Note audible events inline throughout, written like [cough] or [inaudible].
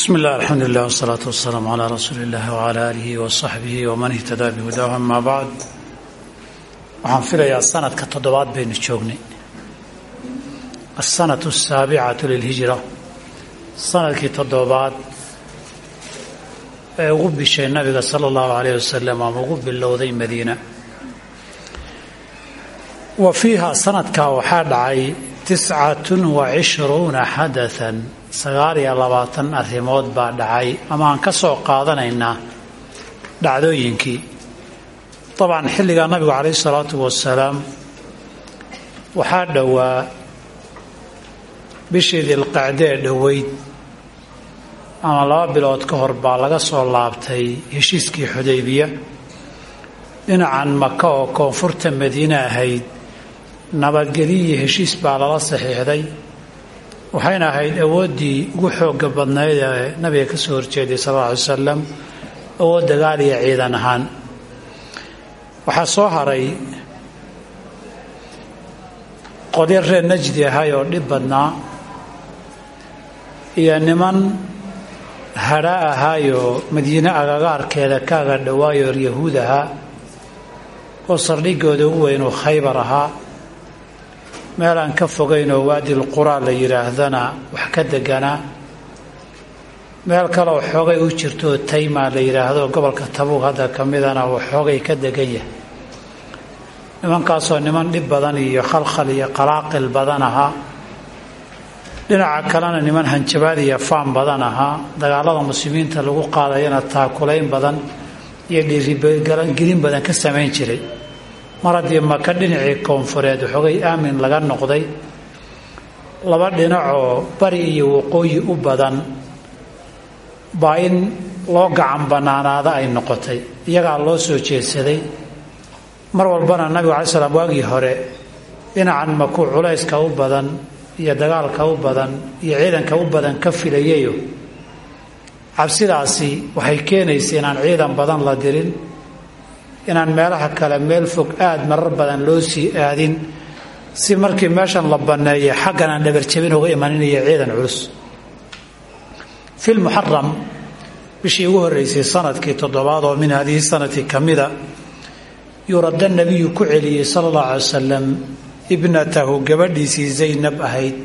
bismi illah alxamdulilah wsalaatu wasalaamu calaa rasuuli illahi wcala aalihi wasaxbihi waman ihtadaa bihudaahu amaa bacd waxaan filayaa sanadka toddobaad baynu joognay. Asanatu asaabicatu lilhijra. Sanadkii toddobaad ee ugu bishay nabiga sala allahu alayh wasalam ama ugu bilowday madiina. Wa fiiha sanadkaa waxaa dhacay tiscatun wa cishruuna xadaan sagaal iyo labaatan arrimood baa dhacay. Ama aan ka soo qaadanaynaa dhacdooyinkii. Dabcan xilligaa nabigu calayhi salaatu wasalaam waxaa dhowaa bishii dilqacdee dhoweyd. Ama laba bilood ka hor baa laga soo laabtay heshiiskii xudaybiya. Dhinacan maka oo koonfurta madiine ahayd nabadgelyiyo heshiis baa lala saxiixday waxayna ahayd awooddii ugu xooga badnayd ee nabiga ka soo horjeeday sal alla alay wasalam awood dagaal iyo ciidan ahaan. Waxaa soo haray qodyo reer najdi ahay oo dhib badnaa iyo niman hadha ahaayoo madiine agagaarkeeda ka aga dhowaayo yahuud ahaa oo sardhigooda ugu weyn uu khaybar ahaa meel aan ka fogayn oo waadil quraa la yidhaahdana wax ka deganaa meel kaleoo xoogay u jirtooo tayma la yidhaahdo gobolka tabuug hadda ka midana uu xoogay ka degan yahay. Nimankaasoo niman dhib badan iyo khalkhal iyo qalaaqil badan ahaa dhinaca kalena niman hanjabaad iyo faan badan ahaa dagaalada muslimiinta lagu qaadayana taakulayn badan iyo dhiirigelin badan ka samayn jiray mar haddii maka dhinacii koonfureed waxoogay aamin laga noqday? Laba dhinacoo bari iyo waqooyi u badan baa in loo gacan bannaanaada ay noqotay iyagaa loo soo jeedsaday. Mar walbana nabigu alai slam waagii hore dhinacan makuu culayska u badan iyo dagaalka u badan iyo ciidanka u badan ka filayayo cabsidaasi waxay keenaysa inaan ciidan badan la dirin inaan meelaha kale meel fog aad marar badan loo sii aadin si markii meeshan la banneeyo xaggan aan dhabarjabin uga imaninayo ciidan culus. Fi lmuxaram bishii ugu horreysay sannadkii toddobaad oo min hadihi sanati ka mida yuradda nebiyu ku celiyey sala allahu alay wasalam ibnatahu gabadhiisii zaynab ahayd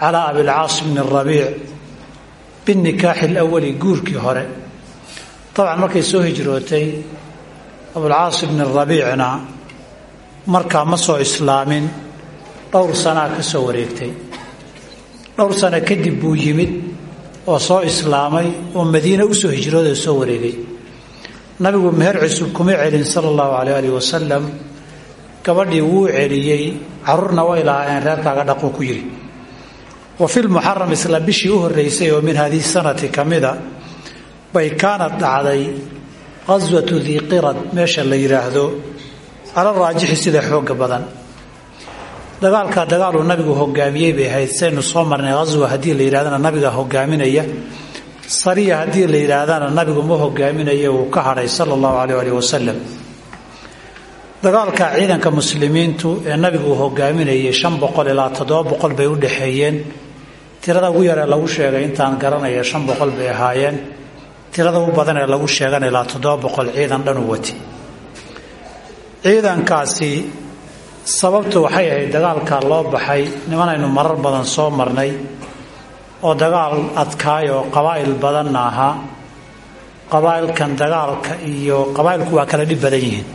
calaa abilcaas bni rabiic binikaaxi alawali guurkii hore. Dabcan markay soo hijrootay abulcaas ibni rabiicna markaa ma soo islaamin dhowr sanaa ka soo wareegtay. Dhowr sano kadib buu yimid oo soo islaamay oo madiine u soo hijrooda soo wareegay. Nabigu meher cusub kuma celin sala allahu caleyh alih wasalam gabadhii wuu celiyey carruurna way lahaayeen reerkaaga dhaquu ku yidhi wa fi lmuxaram isla bishii u horreysay oo min hadihi sanati ka mida bay kaanad dhacday qaswatu diiqirad meesha la yidhaahdo cala raajixi sida xooga badan. Dagaalka dagaaluu nabigu hogaamiyey bay ahayd saynu soo marnay qaswa haddii la yidhahdana nabiga hogaaminaya sariya haddii la yidhaahdana nabigu ma hogaaminaya uu ka hadhay sala allahu caleyh alih wasalam dagaalka ciidanka muslimiintu ee nabigu uu hogaaminayay shan boqol ilaa toddoba boqol bay u dhexeeyeen tirada ugu yaree lagu sheegay intaan garanaya shan boqol bay ahaayeen tirada u badan ee lagu sheegana ilaa toddoba boqol ciidan dhanu wati. Ciidankaasi sababtu waxay ahayd dagaalkaa loo baxay nimanaynu marar badan soo marnay oo dagaal adkaay oo qabaa'il badanna ahaa qabaa'ilkan dagaalka iyo qabaa'ilku waa kala dhib badan yihiin.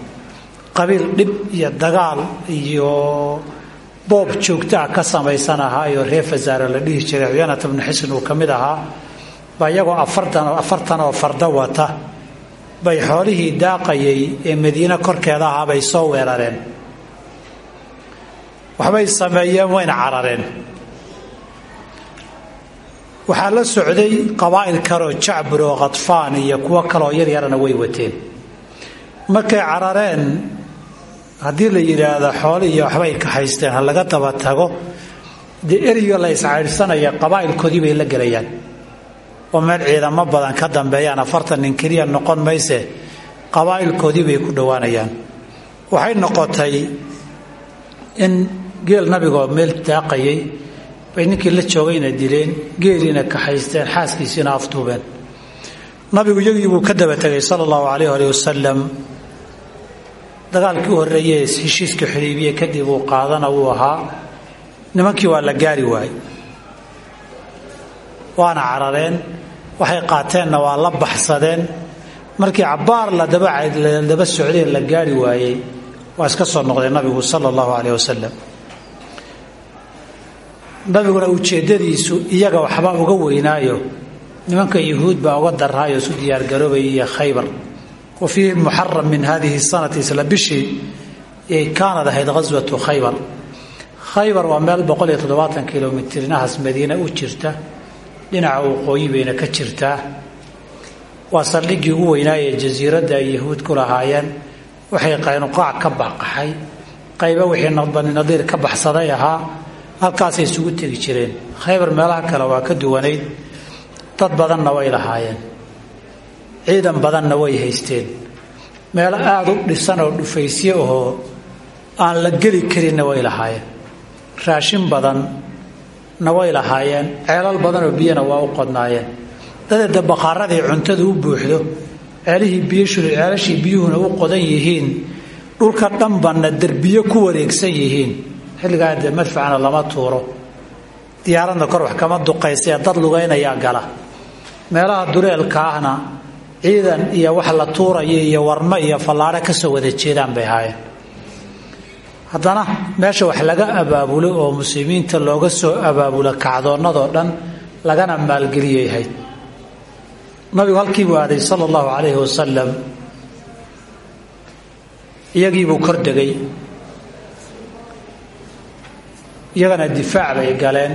Qabiil dhib iyo dagaal iyo boob joogtaa ka samaysan ahaa iyo reer fasaare la dhihi jiray cuyanata bnu xisn uu ka mid ahaa ba iyagoo afartan oo fardo wata. Bay xoolihii daaqayay ee madiine korkeeda ahaa bay soo weerareen. Waxbay sameeyeen wayna carareen. Waxaa la socday qabaa'il kaleoo jacbur oo khadfaan iyo kuwo kaleoo yaryarana way wateen. Markay carareen haddii la yidhaahdo xooli iyo waxbay ka haysteen ha laga daba tago dee eriga la iscaydhsanaya qabaa'ilkoodii bay la gelayaan oo meel ciidamo badan ka dambeeyaan afartan nin keliya noqon mayse qabaa'ilkoodii bay ku dhowaanayaan. Waxay noqotay in geel nabigoo meel daaqayay bay ninkii la joogayna dileen geeliina kaxaysteen xaaskiisiina afduubeen nabigu iyagii buu ka daba tegay sala allahu calayh alih dagaalkii u horreeye heshiiska xudaybiye kadib uu qaadana wuu ahaa. Nimankii waa la gaari waayey. Waana carareen waxay qaateenna waa la baxsadeen. Markii cabbaar la daba socdeen la gaari waayey waa iska soo noqday nabigu sala allahu calayh wasalam nabiguna ujeeddadiisu iyaga waxba uga weynaayo. Nimanka yuhuud baa uga daraayo isu diyaargaroobay iyo khaybar. Wa fii muxaram min hadihi sanati isla bishii yay kaanad ahayd khaybar. Khaybar waa meel boqol iyo toddobaatan kilomitir inahaas u jirta dhinaca waqooyi bayna ka jirtaa waa saldhiggii ugu weynaayee jasiiradda ay yahuud ku lahaayeen. Waxay qaynuqaac ka baqaxay qayba wixii bani nadiir ka baxsaday ahaa. Halkaasay isugu tegi jireen. Khaybar meelaha kale waa ka duwanayd. Dad badanna way lahaayeen. Ciidan badanna way haysteen. Meelo aada u dhisan oo dhufaysye ahoo aan la geli karinna way lahaayeen. Raashin badanna way lahaayeen ceelal badanoo biyana waa u qodnaayeen. Dadeeda baqaaradii cuntadu u buuxdo ceelihii biyceelashii biyuhuna u qodan yihiin dhulka dhanbanna derbiyo ku wareegsan yihiin. Xilligaa dee madfacna lama tuuro. Diyaaradna kor wax kama duqaysee dad lugaynayaa gala. Meelaha duleelka ahna ciidan iyo wax la tuuraya iyo warmo iyo fallaare ka soo wada jeedaan bay ahaayeen haddana meesha wax laga abaabulo oo muslimiinta looga soo abaabulo kacdoonnadoo dhan lagana maalgeliyay ahayd nabigu halkiibuu aaday sala allahu calayhi wasalam iyagiibuu kor degay. Iyagana difaac bay galeen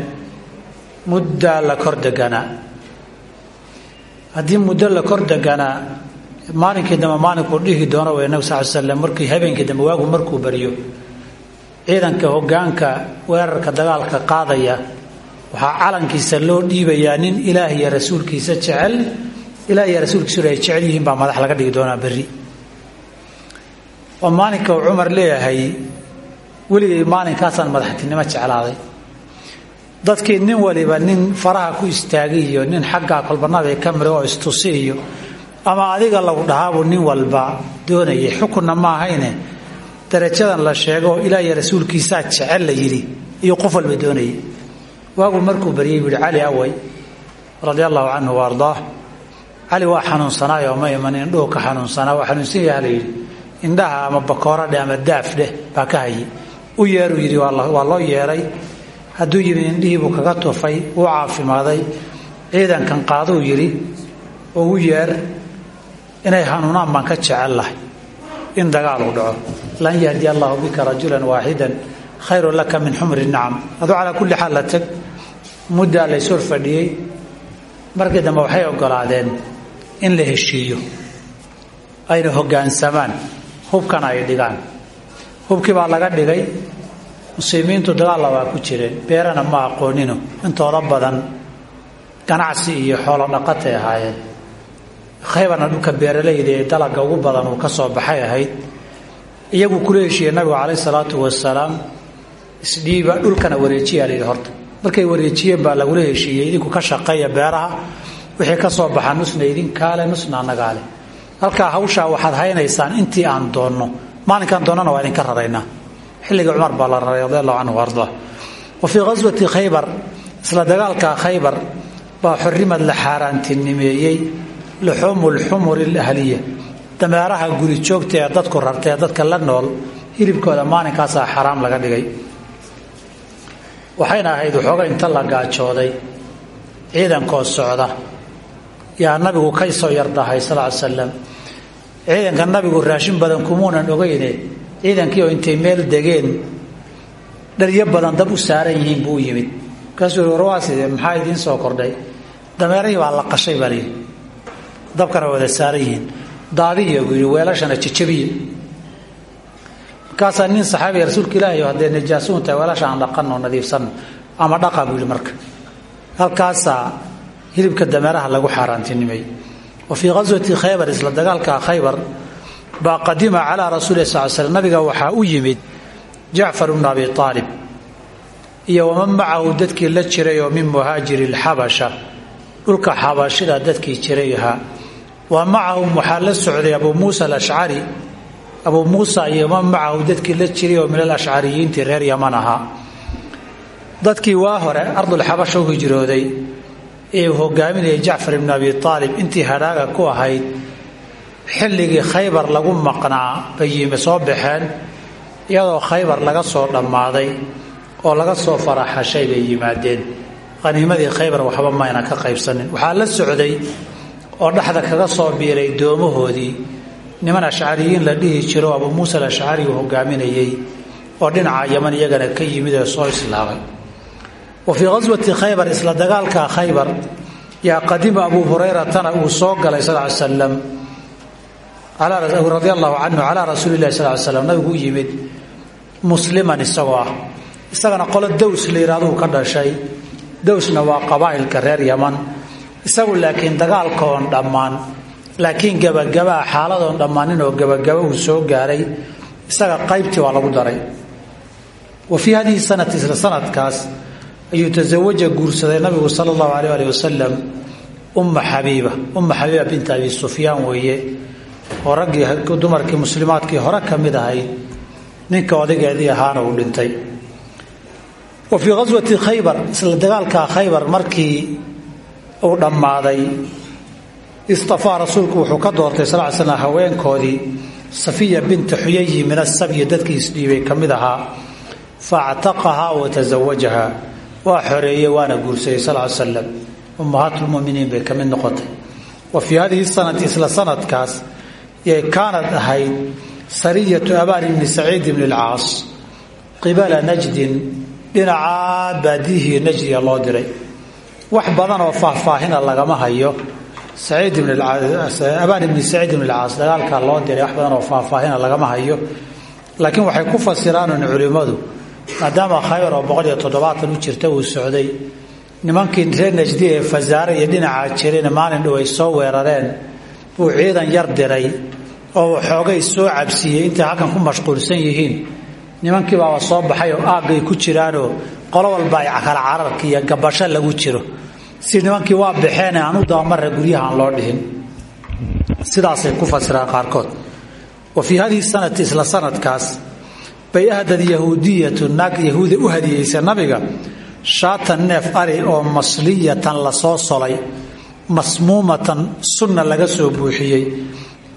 muddaa la kor deganaa haddii muddo la kor deganaa maalinkii dambe maalinkuu dhihi doono way nabig sal slam markii habeenkii dambe waagu markuu baryo ciidanka hoggaanka weerarka dagaalka qaadaya waxaa calankiisa loo dhiibayaa nin ilaah iyo rasuulkiisa jecel ilaah iyo rasuulkiisu ay jecel yihiin baa madax laga dhigi doonaa berri. Oo maalinka uu cumar leeyahay weligay maalinkaasaan madaxtinimo jeclaaday. Dadkii nin waliba nin faraha ku istaagay iyo nin xaggaa kolbanada ka mira oo istusi ama adiga lagu dhahaabuu nin walba doonayay? Xukunna ma ahayne darajadan la sheego ilaah iyo rasuulkiisaa jecel la yidhi iyo qof walba doonayay. Waagu markuu baryay buu yihi cali away radia allahu canhu wa ardaah cali waa xanuunsanaayoo ma iman indhuhu ka xanuunsanaa waa xanuunsan yaha la yidhi. Indhaha ama bakooradheh ama daafdheh baa ka hayay. U yeeruu yidhi waa loo yeeray. Hadduu yidhi indhihiibuu kaga tufay wuu caafimaaday. Ciidankan qaaduu yidhi oo u yeer inay hanuunaan baan ka jecel lahay. In dagaal uu dhaco lan yahdi allahu bika rajulan waaxidan khayrun laka min xumri nacam. Aduu calaa kulli xaal la teg muddaa fadhiyey. Markii dambe waxay ogolaadeen in la heshiiyo. Ayna hoggaansamaan hubkana ay dhigaan. Hubkii baa laga dhigay muslimiintu dagaalla waa ku jireen. Beerana ma aqoonino. Intooda badan ganacsi iyo xoolo dhaqatay ahaayeen. Khaybarna dhulka beeralayda ee dalaga ugu badan uu ka soo baxay ahayd iyagu kula heshiiyey nabigu calayh salaatu wasalaam isdhiiba dhulkana wareejiyaa layidhi horta. Markay wareejiyeen baa lagula heshiiyey idinku ka shaqeeya beeraha wixii ka soo baxa nusna idinkaale nusna annagaale halkaa hawshaa waxaad haynaysaan intii aan doonno. Maalinkaan doonnana waa idinka raraynaa xilligii cumar baa la raray radi allahu canhu arda wa fii khaybar isla dagaalka khaybar baa xurimad la xaaraantinimeeyey luxuumu lxumuri alahliya dameeraha guri joogta ee dadku rarta dadka la nool hilibkooda maalinkaasaa xaraam laga dhigay. Waxayna ahayd waxooga inta la gaajooday ciidankoo socda. Yaa nabigu ka soo yardahay sal ly slam ciidanka nabigu raashin badan kumuunan ogeyne ciidankii oo intay meel degeen dharyo badan dab u saaran yihiin buu yimid. Markaasuu warwaaside maxaa idiin soo kordhay? Dameerihii baa la qashay baa layidhi wada saaran yihiin daadiya buu weelashana jajabiya markaasaa nin saxaabiga rasuulka ilaahi haddee najaasuun tahay weelasha aan dhaqanno nadiifsanno ama dhaqa buu marka. Halkaasaa hilibka dameeraha lagu xaaraantinimay. Wa fii ghaswati khaybar isla dagaalka khaybar baa qadima calaa rasuuli sal slam nabiga waxaa u yimid jacfar bnu abi aalib iyo waman macahu dadkii la jiray oo min muhaajiri lxabasha dhulka xabashida dadkii jiray ahaa wa macahum waxaa la socday abuu muusa alashcari abuu muusa iyo man macahu dadkii la jiray oo min alashcariyiintii reer yaman ahaa. Dadkii waa hore ardulxabasha u hijrooday ee uu hogaaminayay jacfar ibnu abi aalib intii hadhaaga ku ahayd xilligii khaybar lagu maqnaa bay yimi soo baxeen iyadoo khaybar laga soo dhammaaday oo laga soo faraxashay bay yimaadeen. Qaniimadii khaybar waxba mayna ka qaybsanin. Waxaa la socday oo dhexda kaga soo biiray doomahoodii niman ashcariyiin la dhihi jiro abuu muusa alashcari uu hogaaminayey oo dhinaca yaman iyagana ka yimid ee soo islaamay. Wa fii qaswati khaybar isla dagaalka khaybar yaa qadima abuu hurayratana uu soo galay sal ly slam radia allahu canhu calaa rasuuli lahi sal slam nabigu u yimid musliman isagoo ah. Isagana qolo dows la ka dhashay. Dowsna waa qabaa'ilka reer yaman isagu laakiin dagaalkaoon dhammaan laakiin gebagabaa xaaladoon dhammaanin oo gebagaba uu soo gaaray isaga qaybtii waa lagu daray. Wa fii hadihi sanati isla sanadkaas ayuu tasawaja guursaday nabigu sala allahu aleyh ali wasalam umma xabiiba. Umma xabiiba binta abi sufyaan weeye oo raggii dumarkii muslimaadkii hore ka mid ahayd ninka odageedii ahaana uu dhintay. Wa fii qaswati khaybar isla dagaalka khaybar markii uu dhammaaday. Istafaa rasuulku wuxuu ka doortay sal ly slam haweenkoodii safiya binta xuyayi min asabyi dadkii isdhiibay ka mid ahaa. Fa actaqahaa wa tasawajaha waa xoreeyey waana guursaday sal ly slam. Ummahaatulmuminiin bay ka mid noqotay. Wa fii hadihi sanati isla sanadkaas yay kaanad ahayd sariyatu abaan ibni saciid ibni alcaas qibala najdin dhinacaa baadiyihii najdiga loo diray wax badan oo faahfaahina lagama hayo. Abaan ibni saciid ibn alcaas dagaalkaa loo diray wax badan oo faahfaahina lagama hayo. Laakiin waxay ku fasiraanun culimmadu maadaama khaybar oo boqol iyo toddobaatan u jirta uu socday nimankii reer najdi ee fasaare iyo dhinacaa jirayna maalin dhow ay soo weerareen buu ciidan yar diray oo waxoogay soo cabsiiyey intay halkan ku mashquulsan yihiin nimankii baaba soo baxay oo aaggay ku jiraanoo qolo walba ay kala cararka iyo gabasho lagu jiro. Si nimankii waa baxeen aan u dabamara guryahaan loo dhihin. Sidaasay ku fasiraan qaarkood. Wa fii hadihi sanati isla sanadkaas bay ahdad yahuudiyatu naag yahuuda u hadiyeysa nabiga shaatan neef ari oo masliyatan la soo solay masmuumatan sunna laga soo buuxiyey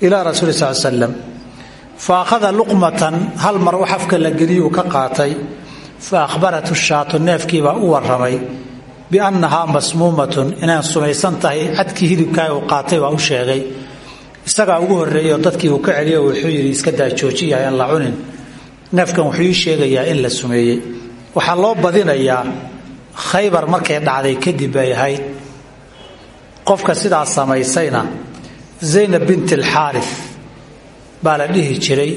ilaa rasuuli sal fa akhada luqmatan hal mar wax afka la geliyuu ka qaatay fa akhbaratu shaatu neefkiibaa u waramay biannahaa masmuumatun inaan sumaysan tahay cadkii hilibkaa uu qaatay baa u sheegay. Isagaa ugu horreeyey oo dadkii uu ka celiyo wuxuu yidhi iska daa joojiya aan la cunin. Neefkan wuxuu ii in la sumeeyey. Waxaa loo badinayaa khaybar markay dhacday kadib ahayd. Qofka sidaa samaysayna zaynab bint alxaarif baa dhihi jiray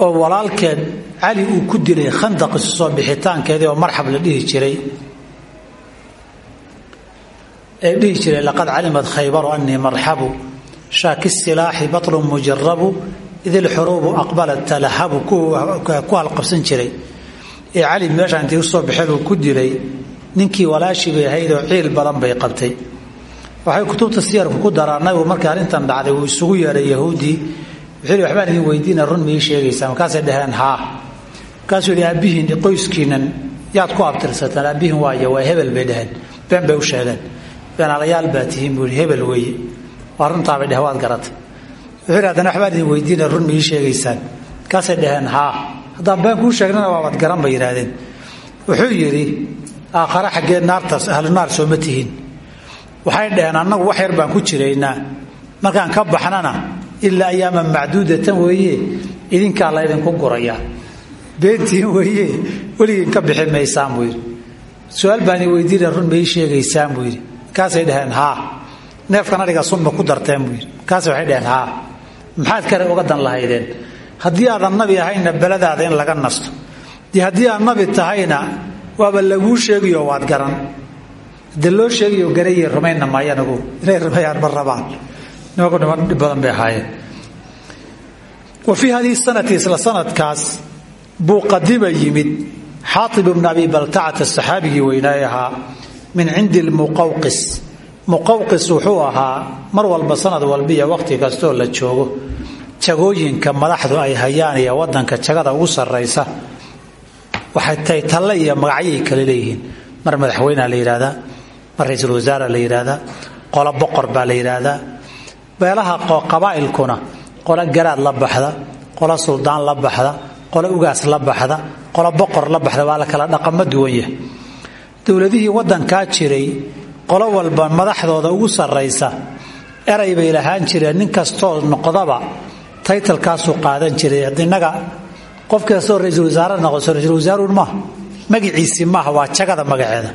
oo walaalkeed cali uu ku dilay khandaq isu soo bixitaankeedii oo marxab la dhihi jiray. Ee dhihi jiray laqad calimad khaybaru anii marxabu shaaki silaaxi batlun mujarabu idilxuruubu aqbalat talahabu ku halqabsan jiray. Ee cali meesha intii u soo baxeen uu ku dilay ninkii walaashii bay ahayd oo ciil badan bay qabtay. Waxay kutubta siyarku ku daraa markii arrintan dhacday uu isugu yeedhay yahuudii wuxuu waxbaan idin weydiina run ma sheegaysaa markaasay dhaheen haa. Markaasuu yidhi aabbihiin qoyskiinan yaad ku abtirsataan aabbihiin waayo waa hebel bay dhaheen been bay u sheegeen. Beenaalayaal baa tihiin buu yidhi hebel weeye waa runtaabay dheh waad garatay waxbaan idin weydiina run ma ii sheegaysaan. Markaasay haa. Haddaan been kuu sheegnana waabad garan bay yidhaahdeen. Wuxuu yidhi aakhare xaggee naartaas ahlu naar sooma tihiin. Waxay dhaheen annagu wax yar baan ku jiraynaa. Markaan ka baxnana ilaa ayaaman macduudatan weeye. Idinkaa la ydinku gurayaa beentiin weeye. Weligiin ka bixi maysaan buu yidhi. Su'aal baan i weydiina run ma ii sheegaysaan buu yidhi. Markaasay dhaheen haa. Neefkan adhiga ku darteen buu yidhi. Waxay dhaheen haa. Maxaad kale uga dan lahaydeen? Haddii aadan nabi ahayna beladaada in laga nasto. Dee aad nabi tahayna waaba laguu sheegayo waad garan. De loo sheegayo garayay rumayna maayanagu inay rumayaan ma rabaan wa fii hadihi sanati isla sanadkaas buu qadima yimid. Xaaib ibnu abi baltacata saxaabigii weynaaye ahaa min cindi lmuqawqis muqawqis wuxuu ahaa mar walba sanad walbiiyo waqti kastoo la joogo. Jagooyinka madaxdu ay hayaan iyo wadanka jagada ugu sarraysa. Waxay tahay talle iyo magacyay kale leeyihiin. Mar madaxweynea la yidhaahdaa mar ra'iisul wasaara la beelaha qabaa'ilkuna qolo garaad la baxda qolo suldaan la baxda qolo ugaas la baxda qolo boqor la baxda waa la kala dhaqamo duwan yahay. Dowladihii jiray qolo walba madaxdooda ugu sarraysa eray bay lahaan jireen nin kastoo noqdaba taytalkaasuu qaadan jiray. Innaga qof kastoo ra'iisul wasaare noqoso ra'isul wasaaruun maaha magiciisii maaha waa jagada magaceeda.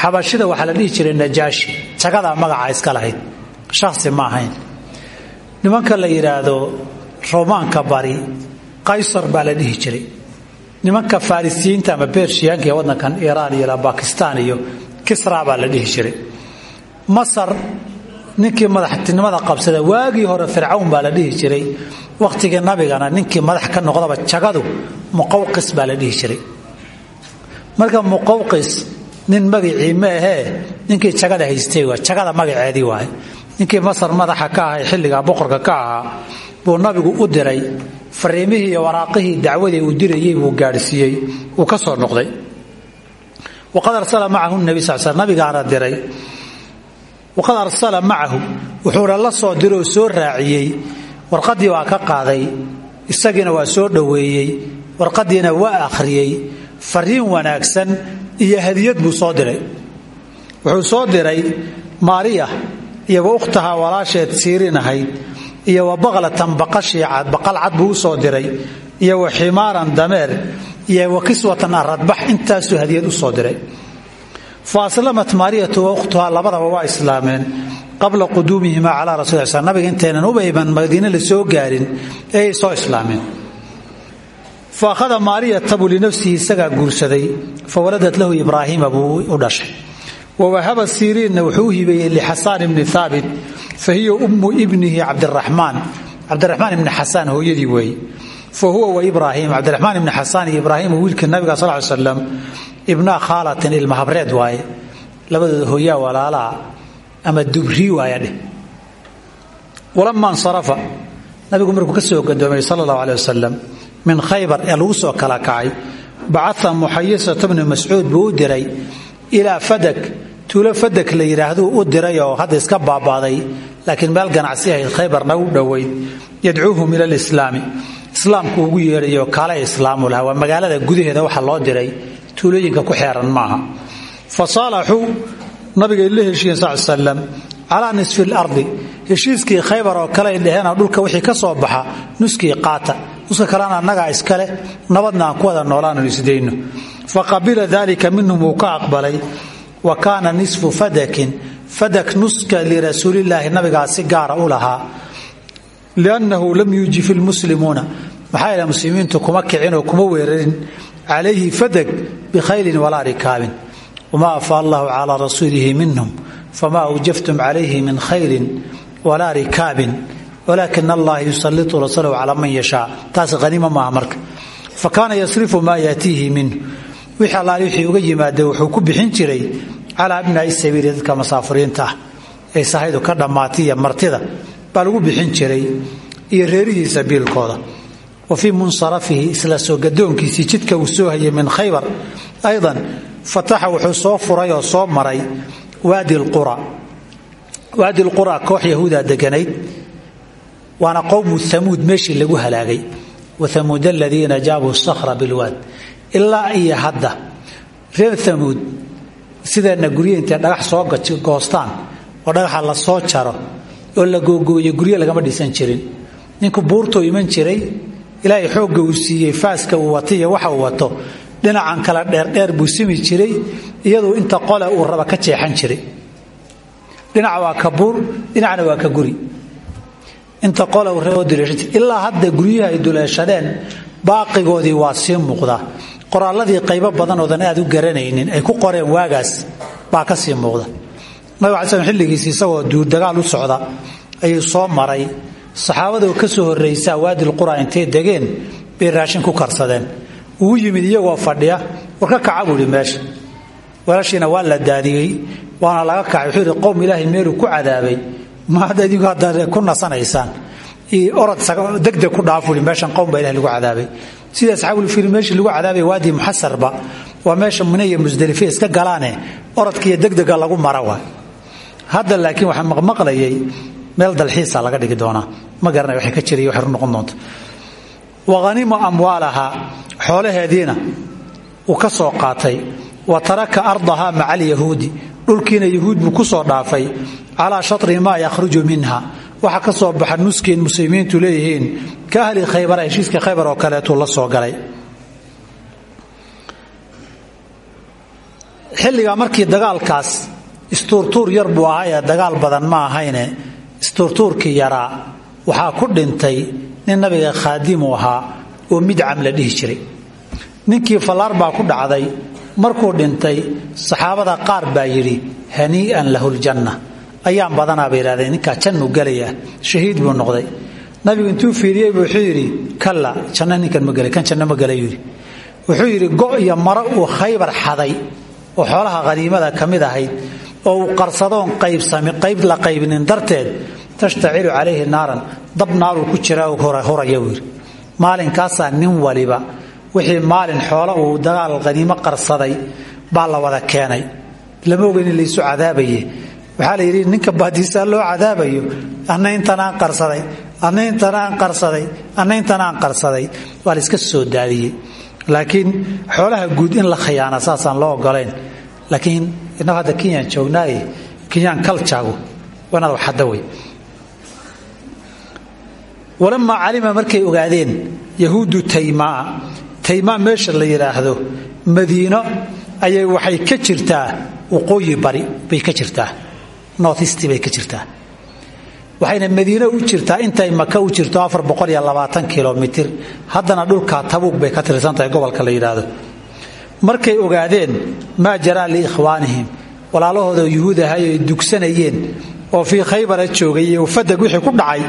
Xabashida waxaa la dhihi jiray najaashi jagadaa magaca iska lahayd shakhsi ma ahayn. Nimanka la yidhaahdo romaanka bari qaysar baa la dhihi jiray. Nimanka farisiyiinta ama bershiyaanka ee wadankan iiraan iyo bakistan iyo kisra baa la dhihi jiray. Masar ninkii madaxtinimada qabsada waagii hore fircawn baa jiray. Wakhtigii nabigana ninkii madax ka noqdaba jagadu muqawqis baa jiray. Marka muqawqis nin magacii ninkii jagada haystay waa jagada magaceedii waay ninkii masar madaxa ka ahay xilligaa boqorka ka ahaa buu nabigu u diray. Fariimihii iyo waraaqihii dacwadii uu dirayey buu gaadhsiiyey. Uu ka soo noqday. Waqad arsala macahu nabi sal sl nabigaana diray. Waqad arsala macahu. Wuxuuna la soo diroo soo raaciyey. Warqadii waa ka qaaday. Isagiina waa soo dhoweeyey. Warqadiina waa akhriyey. Fariin wanaagsan iyo hadiyad buu soo diray. Wuxuu soo diray maariya iyo wa ukhtaha walaasheed siirin ahayd iyo wa baqlatan baqashii cad baqal cad buu u soo diray iyo wa ximaaran dameer iyo wa kiswatan aradbax intaasuu hadiyad u soo diray. Fa aslamat maariyatu wa labadaba waa islaameen qabla quduumihima calaa rasul sl nabiga intaynan ubayban madiine la soo gaarin eeay soo islaameen. Fa akhada maariyata buu linafsihi isagaa guursaday fa waladat lahu ibraahiima buu u wa wahaba siriinna wuxuu hibeeyey lixasaan ibni haabit fa hiya ummu ibnihi cabdiraxmaan cabdiraxmaan ibni xasaan hooyadii weeye fa huwa wa ibraahim cabdiraxmaan ibni xasaan iyo ibraahim wiilka nabiga sal ly slam ibnaa khaalatin ilma habreed waaye labadooda hooyaa walaalaa ama dubrii waaya dheh walamaa nsarafa nabigu markuu ka soo gadoomay sala allahu aleh wasalam min khaybar ee lagu soo kala kacay bacaa muxayisata bni mascuud tuulo fadak la yidhaahduu u diray oo hadda iska baabaaday laakiin meel ganacsi ahayd khaybarna u dhoweyd. Yadcuuhum ila lislaami islaamku ugu yeedhayo kaale islaamu laha waa magaalada gudaheeda waxa loo diray. Tuulooyinka ku xeeran maaha. Fa saalaxuu nabigay la heshiiyeen sal slam calaa nisfi lardi khaybar oo kale ay dhulka wixii ka soo baxa nuskii qaata. Nuska kalena annagaa iskale nabadna ku wada noolaanu isdayno fa qabila minhum wuu ka aqbalay wa kaana nisfu fadakin fadak nuska lirasuulilaahi nabigaa si gaara u lahaa. Liannahu lam yuujif ilmuslimuuna maxaa yaele muslimiintu kuma kicinoo kuma weerarin. Calayhi fadak bikhaylin walaa rikaabin. Wma afaa allahu calaa rasuulihi minhum fama awjaftum calayhi min khayrin walaa rikaabin. Walakin allaha yusalitu rasulahu calaa man yashaa. Taas haniimo maaha marka. Fa kaana yasrifu maa yaatiihi minhu wixii allaali wixii uga yimaada wuxuu ku bixin jiray calaa abnaai sabiili dadka masaafuriinta ah ee ka dhammaatay martida baa lagu bixin jiray iyo reerihiisa biilkooda wa fii munsarafihi isla soo gadoonkiisii jidka uu soo hayay min khaybar aydan fataxa wuxuu soo furay oo soo maray waadi lqura waadi lqura koox yahuudaa deganayd waana qowmu amuud meeshii lagu halaagay. Wa amuud aladiina jaabuu sakhra bilwaad ilaa iyo hadda. Reer amuud sideenna gurye intay dhagax soo goostaan oo dhagaxa la soo jaro oo la googooyo gurye lagama dhisan jirin. Ninku buurtuu iman jiray ilaahay xoogga uu siiyey faaska uu wato iyo waxa uu wato. Dhinacan kale dheerdheer buu simi jiray iyaduu inta qole uu raba ka jeexan jiray. Dhinaca waa ka buur waa ka guri. Inta qole uu raba duleeshan ilaa hadda guryaha ay duleeshadeen baaqigoodii waa sii muuqda qoraalladii qaybo badan oodan aad u garanaynin ay ku qoreen waagaas baa ka sii muuqda. Nabig ala slam xilligiisi isagoo duurdagaal u socda ayuu soo maray. Saxaabadoo ka soo horraysaa waadil qura intay degeen bay raashin ku karsadeen. Wuu yimid iyagoo fadhiya war ka kaca buu meesha weelashiina waa la daadiyey waana laga kacay. Wuxuu ilaahay meeluu ku cadaabay ma hadda idinku hadda ku nasanaysaan? Orod degdeg ku dhaaf buu meeshan qowm baa lagu cadaabay sida asxaabulfiil meeshii lagu cadaabay waadi muxasarba waa meesha mune iyo iska galaane orodkiiyo degdega lagu mara waa. Hadda laakiin waxaa maqmaqlayay meel dalxiisa laga dhigi doonaa. Ma garanay waxay ka jiriy waxay noqon doonta wahanima amwaalaha xoolaheediina uu ka soo qaatay. Wa taraka ardaha maca alyahuudi dhulkiina yahuud buu ku soo dhaafay. Calaa shatri maa yakhruju minha waxa ka soo baxa nuskeen muslimiintu leeyihiin ka ahli khaybar heshiiska khaybar oo kaleetuu la soo galay. Xilligaa markii dagaalkaas istuurtuur yar buu ahaa ee dagaal badan ma ahayne istuurtuurkii yaraa waxaa ku dhintay nin nabiga khaadimu ahaa oo midcam la dhihi jiray. Ninkii fallaar baa ku dhacday markuu dhintay saxaabada qaar baa yidhi hanii'an lahu ljanna ayaan badanaa bay yidhahdeen ninkaa jannu gelaya shahiid buu noqday. Nabigu intuu fiiriyey buu wuxuu yidhi kalla janno ninkan ma gelay kan janno ma yidhi. Wuxuu yidhi go' iyo maro uu khaybar xaday oo xoolaha haniimada ka ahayd oo uu qarsadoon qaybsami qayb la qaybinin darteed tashtacilu calayhi naaran dab naaruu ku jiraa horaya buu yidhi. Maalinkaasaa nin waliba wixii maalin xoolo uu dagaal haniimo qarsaday baa la wada keenay. Lama ogeyn in laysu cadaabaye waxaa la yidhi ninka baadiisaa loo cadaabayo anna intanaan qarsaday anna intanaan qarsaday anna intanaan qarsaday. Waa la iska soo daadiyey. Laakiin xoolaha guud in la khiyaana saasaan loo ogolayn laakiin innagu hadda kenyaan joognaaye kenyaan kaljagu wanaad waxadda wey walamaa markay ogaadeen yahuudu taymaa taymaa meesha la yidhaahdo madiino ayay waxay ka jirtaa waqooyi bari bay ka jirtaa northeast bay ka jirtaa. Waxayna madiino u jirtaa intay maka u jirto kilomitir. Haddana dhulkaa tabuug bay ka tirsantahay gobolka la yidhaahdo. Markay ogaadeen maa jaraa liikhwaanihim walaalahooda yuhuud ay dugsanayeen oo fii khaybara joogay iyo fadag wixii ku dhacay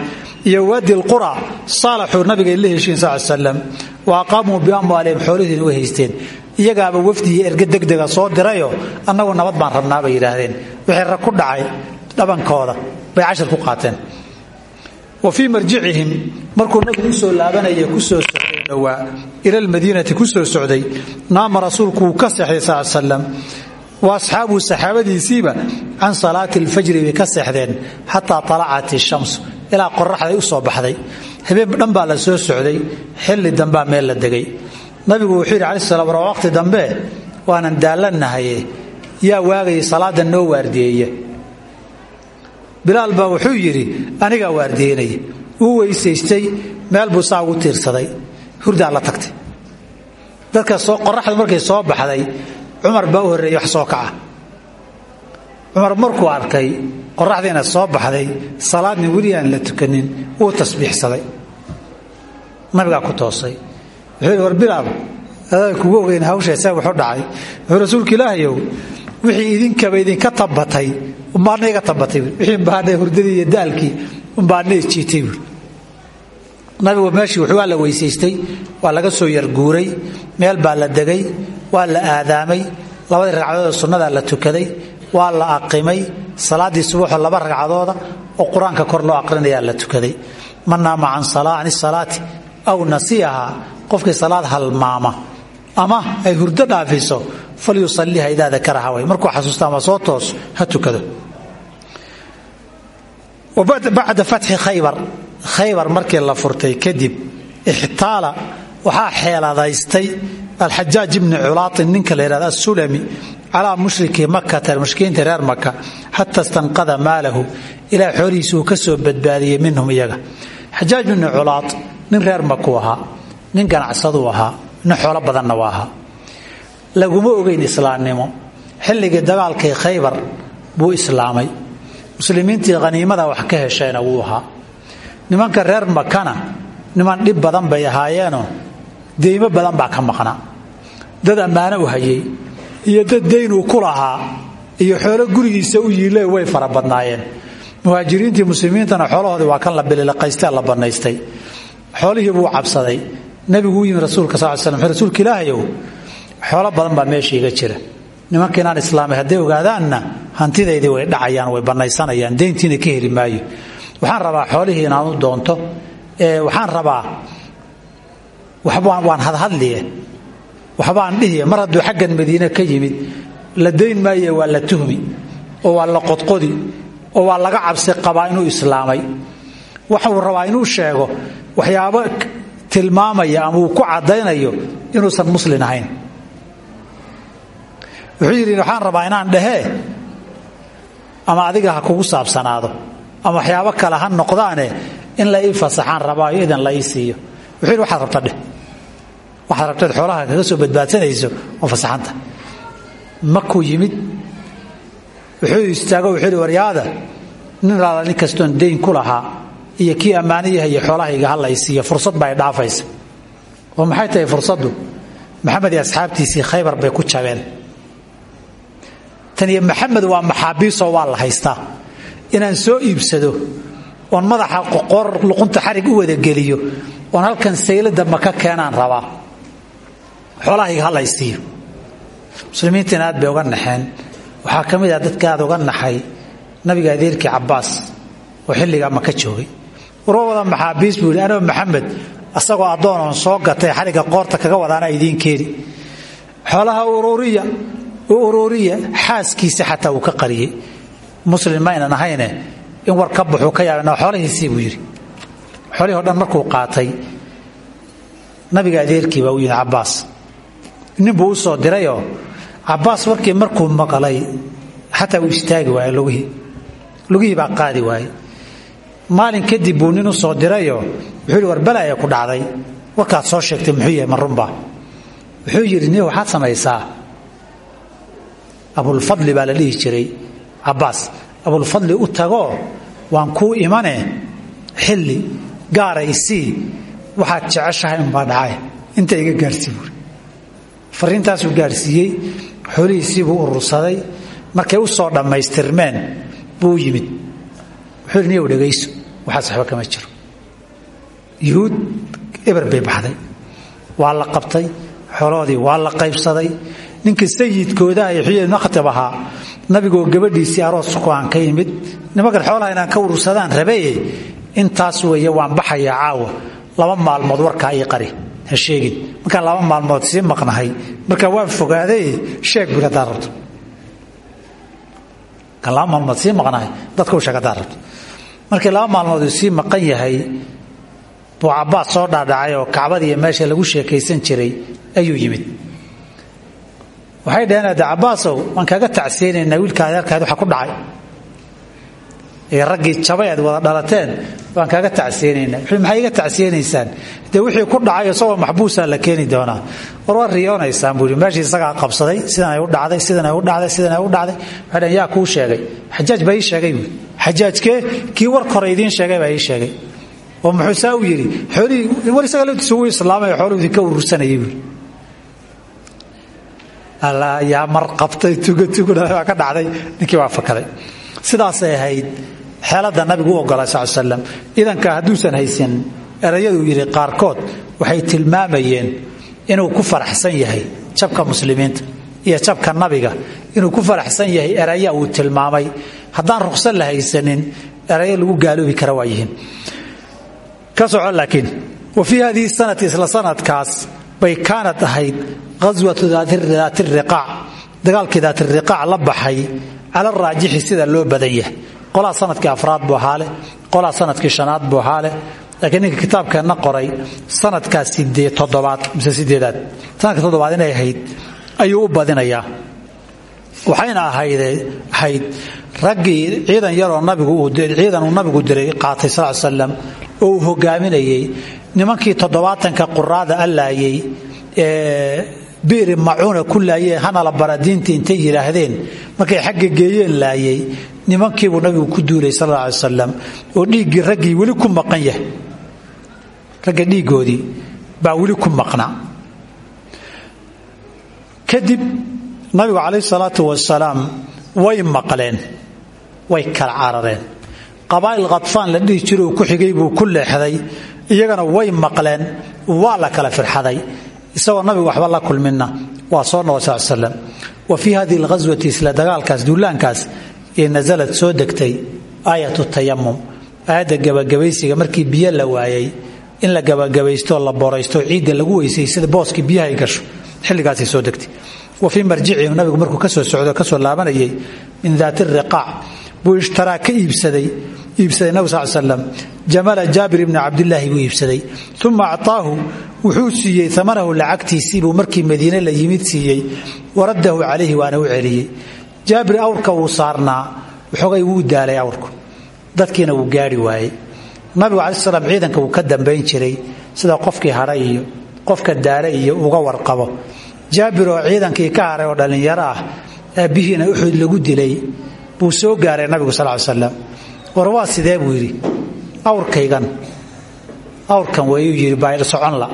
iyo waadi lqura saalaxuu nabigay la heshiin sal slam wa aqaamuu biamwaalihim xoolihiina u haysteen iyagaaba wafdi iyo erge degdega soo dirayo annagu nabad baan rabnaa bay yidhaahdeen. Wixii rag ku dhacay dhabankooda bay cashar ku qaateen. Wa fii marjicihim markuu nabigu u soo laabanaya ku soo socday dhowaa ila lmadiinati ku soo socday naama rasuulku wuu ka seexday sal slam wa asxaabuhu saxaabadiisiiba can salaati alfajri bay ka seexdeen xataa talacat ishamsu ilaa qoraxday u soo baxday. Habeen dhan la soo socday xilli dambaa meel la degay nabigu wuxuu yidhi calaih slam waa waqti dambe waanan daallannahaye yaa waagaya salaada noo waardiyeeya bilaal baa wuxuu yidhi anigaa waardiyeynaya uu weysaystay meel buu saa ugu tiirsaday. Hurdaa la tagtay. Dadka qoraxdu markay soo baxday cumar baa u horreeyey wax soo kaca. Cumar markuu arkay qoraxdiina soo baxday salaadni weli aan la tukanin wuu tasbiixsaday. Nabigaa ku toosay war bilaal adaa kugu ogeyn hawsha see wuxuu dhacay. Wuxuu rasuulka ilaahayow wixii idinkaba idinka tabatay umbaana tabatay wixii umbaana hurdadii daalkii umbaana isjiitay buuri nabigu meeshii waa la weysaystay waa laga soo yarguuray meel baa la degay waa la aadaamay labadii ragcadood sunnadaa la tukaday waa la aqimay salaaddii subaxoo laba ragcadooda oo qur'aanka kor loo aqrinayaa la tukaday. Man naama can salaati aw nasiyaha qofkii salaad halmaama ama ay hurdo dhaafiso falyusaliha idaa dakaraha way. Markuu xasuusta ama soo toos ha tukado. Bacda fatxi khaybar. Khaybar markii la furtay kadib ixtaala waxaa xeeladaystay alxajaaj ibni culaatin ninka la yidhahda asulami calaa mushriki makata mushrikiinta reer maka xata stanqada maalahu. Ilaa xoolihiisa uu ka soo minhum iyaga. Xajaaj ibni culaat nin reer ahaa nin ganacsaduu ahaa nin xoolo badanna waa ahaa. Laguma ogeyn islaamnimo. Xilligii dagaalkii khaybar buu islaamay. Muslimiintii khaniimada wax ka heshayna wuu ahaa. Nimanka reer makana niman dhib badan bay ahaayeenoo deymo badan baa ka maqnaa dad ammaano u hayay iyo dad daynuu ku lahaa iyo xoolo gurigiisa u yiile way fara badnaayeen. Muhaajiriintii muslimiintana waa kan la bililiqaystee la bannaystay xoolihii buu cabsaday nebigu u yimi rasuulka sal slam rasuulka ilaahayow xoolo badan baa meesha iga jira. Nimanka islaamay hadday ogaadaanna hantidaydii way dhacayaan way bannaysanayaan deyntiina ka heli maayo. Waxaan rabaa xoolihii inaan u doonto waxaan rabaa waan hadhadliye waxbaan dhihiye. Mar hadduu xaggan madiine ka yimid la dayn maaye waa la tuhmi oo waa la qodqodi oo waa laga cabsi qabaa inuu islaamay. Waxuu rabaa inuu sheego waxyaabo tilmaamaya ama uu ku caddaynayo inuusan muslin ahayn. Wuxuu waxaan rabaa inaan dhehee ama adiga ha kugu saabsanaado ama waxyaabo kale ha noqdaane in la ii fasaxaan rabaayo idan la ii siiyo. Wuxuu yidhi rabta dheh. Waxaad rabteed xoolaha kaga soo badbaadsanayso oo fasaxanta. Makuu yimid? Wuxuu istaago wuxuu yidhi nin laala nin kastoon dayn ku iyo kii iyo xoolahayga ha la ii siiyo fursad i dhaafaysa. Oo maxay tahay fursaddu maxamed iyo asxaabtiisii khaybar bay ku jabeen. Tan iyo maxamed waa maxaabiisoo waa la haystaa. Inaan soo iibsado oon madaxa qoqor luqunta xarig u wadageliyo oon halkan saylada maka keenaan rabaa. Xoolahayga ha la ii siiyo muslimiintiina aad bay uga naxeen. Waxaa ka ah dadka aad uga naxay nabiga adeerkii cabbaas oo xilligaa maka joogay warwa wada maxaabiis buu yidhi anoo maxamed asagoo addoon oon soo gatay xarigga qoorta kaga wadaana idiin keeni. Xoolaha ururiya u ururiya xaaskiisa xataa uu ka qariyey. Muslim maynan in war ka baxuu ka yaaba xoolahiisii buu yidhi. Xoolihii dhan markuu qaatay nabiga adeerkii baa u yidhi cabbaas soo dirayoo? Cabbaas warkii markuu maqlay xataa uu istaagi waaye lugihii lugihii baa qaadi waaye maalin kadib buu nin u soo dirayoo wuxuu war ku dhacday. Warkaad soo sheegtay muxuu yahay ma wuxuu yidhi nin waxaad samaysaa? Abulfadli baa la dhihi jiray cabbaas abulfadli u tagoo waan kuu imane. Xilli gaara isii waxaad jeceshahay unbaa dhacay. Inta iga gaarsii buuri fariintaasuu gaarsiiyey xoolihiisiibuu urursaday markay u soo dhammaystirmeen buu yimid. Wuxuu yidhi waxaas waxba kama jiro. Yuhuud eber bay baxday. Waa la qabtay xooloodii waa la qaybsaday. Ninkii sayidkooda ay xuyeen maktab ahaa nabigoo gabadhiisii aroosku aan ka yimid nimankan xoolaha inaan ka urursadaan rabaye intaas weeye waan baxayaa caawa laba maalmood warkaa ii qari ha sheegin. Markaan laba maalmood sii maqnahay. Markaa waan fogaaday sheeg bur haddaad rabto markaan laba maalmood sii maqnahay dadka u sheeg markii laba maalmood sii maqan yahay buu cabbaas soo dhaadhacay oo kacbadiiyo meesha lagu sheekaysan jiray ayuu yimid. Waxay dhaheen ade cabbaasow waan kaaga tacsiyeynaynaa wiilka adeerkaad waxa ku dhacay. Ee raggii jabay wada dhalateen waan kaaga tacsiyeynaynaa wuxuu maxay iga tacsiyeynaysaan dee wixii ku dhacay isagoo maxbuusaa la keeni doonaa. War waa riyoonaysaan buu yidhi. Meeshii qabsaday sidan ay u dhacday sidan ay u dhacday sidan ay u dhacday. Waxay yaa kuu sheegay. Xajaaj baa sheegay xajaajkee kii war kore idiin sheegay baa ii sheegay. Oo muxuu saa u yidhi war isaga laftiisu wuu islaamay xooluhu idinka urursanayay buui alla mar qabtay tugatugubaa [laughs] ka dhacday. Ninkii waa fakaday sidaasay ahayd xeelada nabigu u ogolay sal slam idanka hadduusan haysan erayaduu yidhi qaarkood waxay tilmaamayeen inuu ku faraxsan yahay jabka muslimiinta iyo jabka nabiga inuu ku faraxsan yahay eraya uu tilmaamay. Haddaan ruqsan la haysanin erayo lagu gaaloobi kara waa yihiin ka soco laakiin wa fii hadihi isla sanadkaas bay kaanad ahayd ghaswatu daatiriqaac dagaalkii daatiriqaac la baxay cala raajixi sida loo badan yahay. Qolaa sannadkii afraad buu ahaale qolaa sannadkii shanaad buu ahaale laakiin ninka qoray sanadkaa sidee toddobaad mise sideedaad sanadka toddobaad inay ahayd ayuu u badinayaa. Waxayna ahayd raggii ciidan yaroo nabigiidan uu nabigu diray qaatay sal slam oo uu hogaaminayey. Nimankii toddobaatanka quraada allaayey ee bi'ri macuuna ku laayeen hanala bara diintii intay yidhaahdeen markay xagga geeyeen laayey nimankiibuu nabigu ku duulay sal wasalam oo dhiiggii raggii weli ku maqan yahay. Ragga dhiiggoodii baa weli ku maqnaa kadib nabigu calayhi salaatu wasalaam way maqleen way kala carareen qabaa'il khadfaan la dhihi jiro ku xigay buu ku leexday iyagana way maqleen waa la kala firxaday. Isagoo nabigu waxba la kulminna waa soo noqo sal wa fii hadihi alghaswati isla dagaalkaas duulaankaas ee nasalad soo degtay aayatu tayamum aayadda gabagabaysiga markii biyo la waayay in la gabagabaysto la boraysto ciidda lagu weysaysada booskii biyaha ay gasho xilligaasay soo degtay. Wa fii marjicihi nabigu markuu ka soo socdo ka soo laabanayay min daati riqaac buu ishtaraa ka iibsaday iibsaday nabig sal slam jamala jaabir ibni buu iibsaday. Uma acطaahu wuxuu siiyey amanahu lacagtiisii buu markii madiine la yimid siiyey. Waraddahu calayhi waana u celiyey. Jaabir awrka wuu saarnaa waxoogay wuu daalay awrku. Dadkiina wuu gaari waayey. Nabigu slam ciidanka wuu ka dambayn jiray sida qofkii hadha iyo qofka daala iyo uga warqabo. Jaabir oo ciidankii ka haray oo dhallinyaro ah aabbihiina uxud lagu dilay buu soo gaaray nabigu sal slam war waa sidee buu yidhi? Awrkaygan. Awrkan wayuu yidhi baa soconla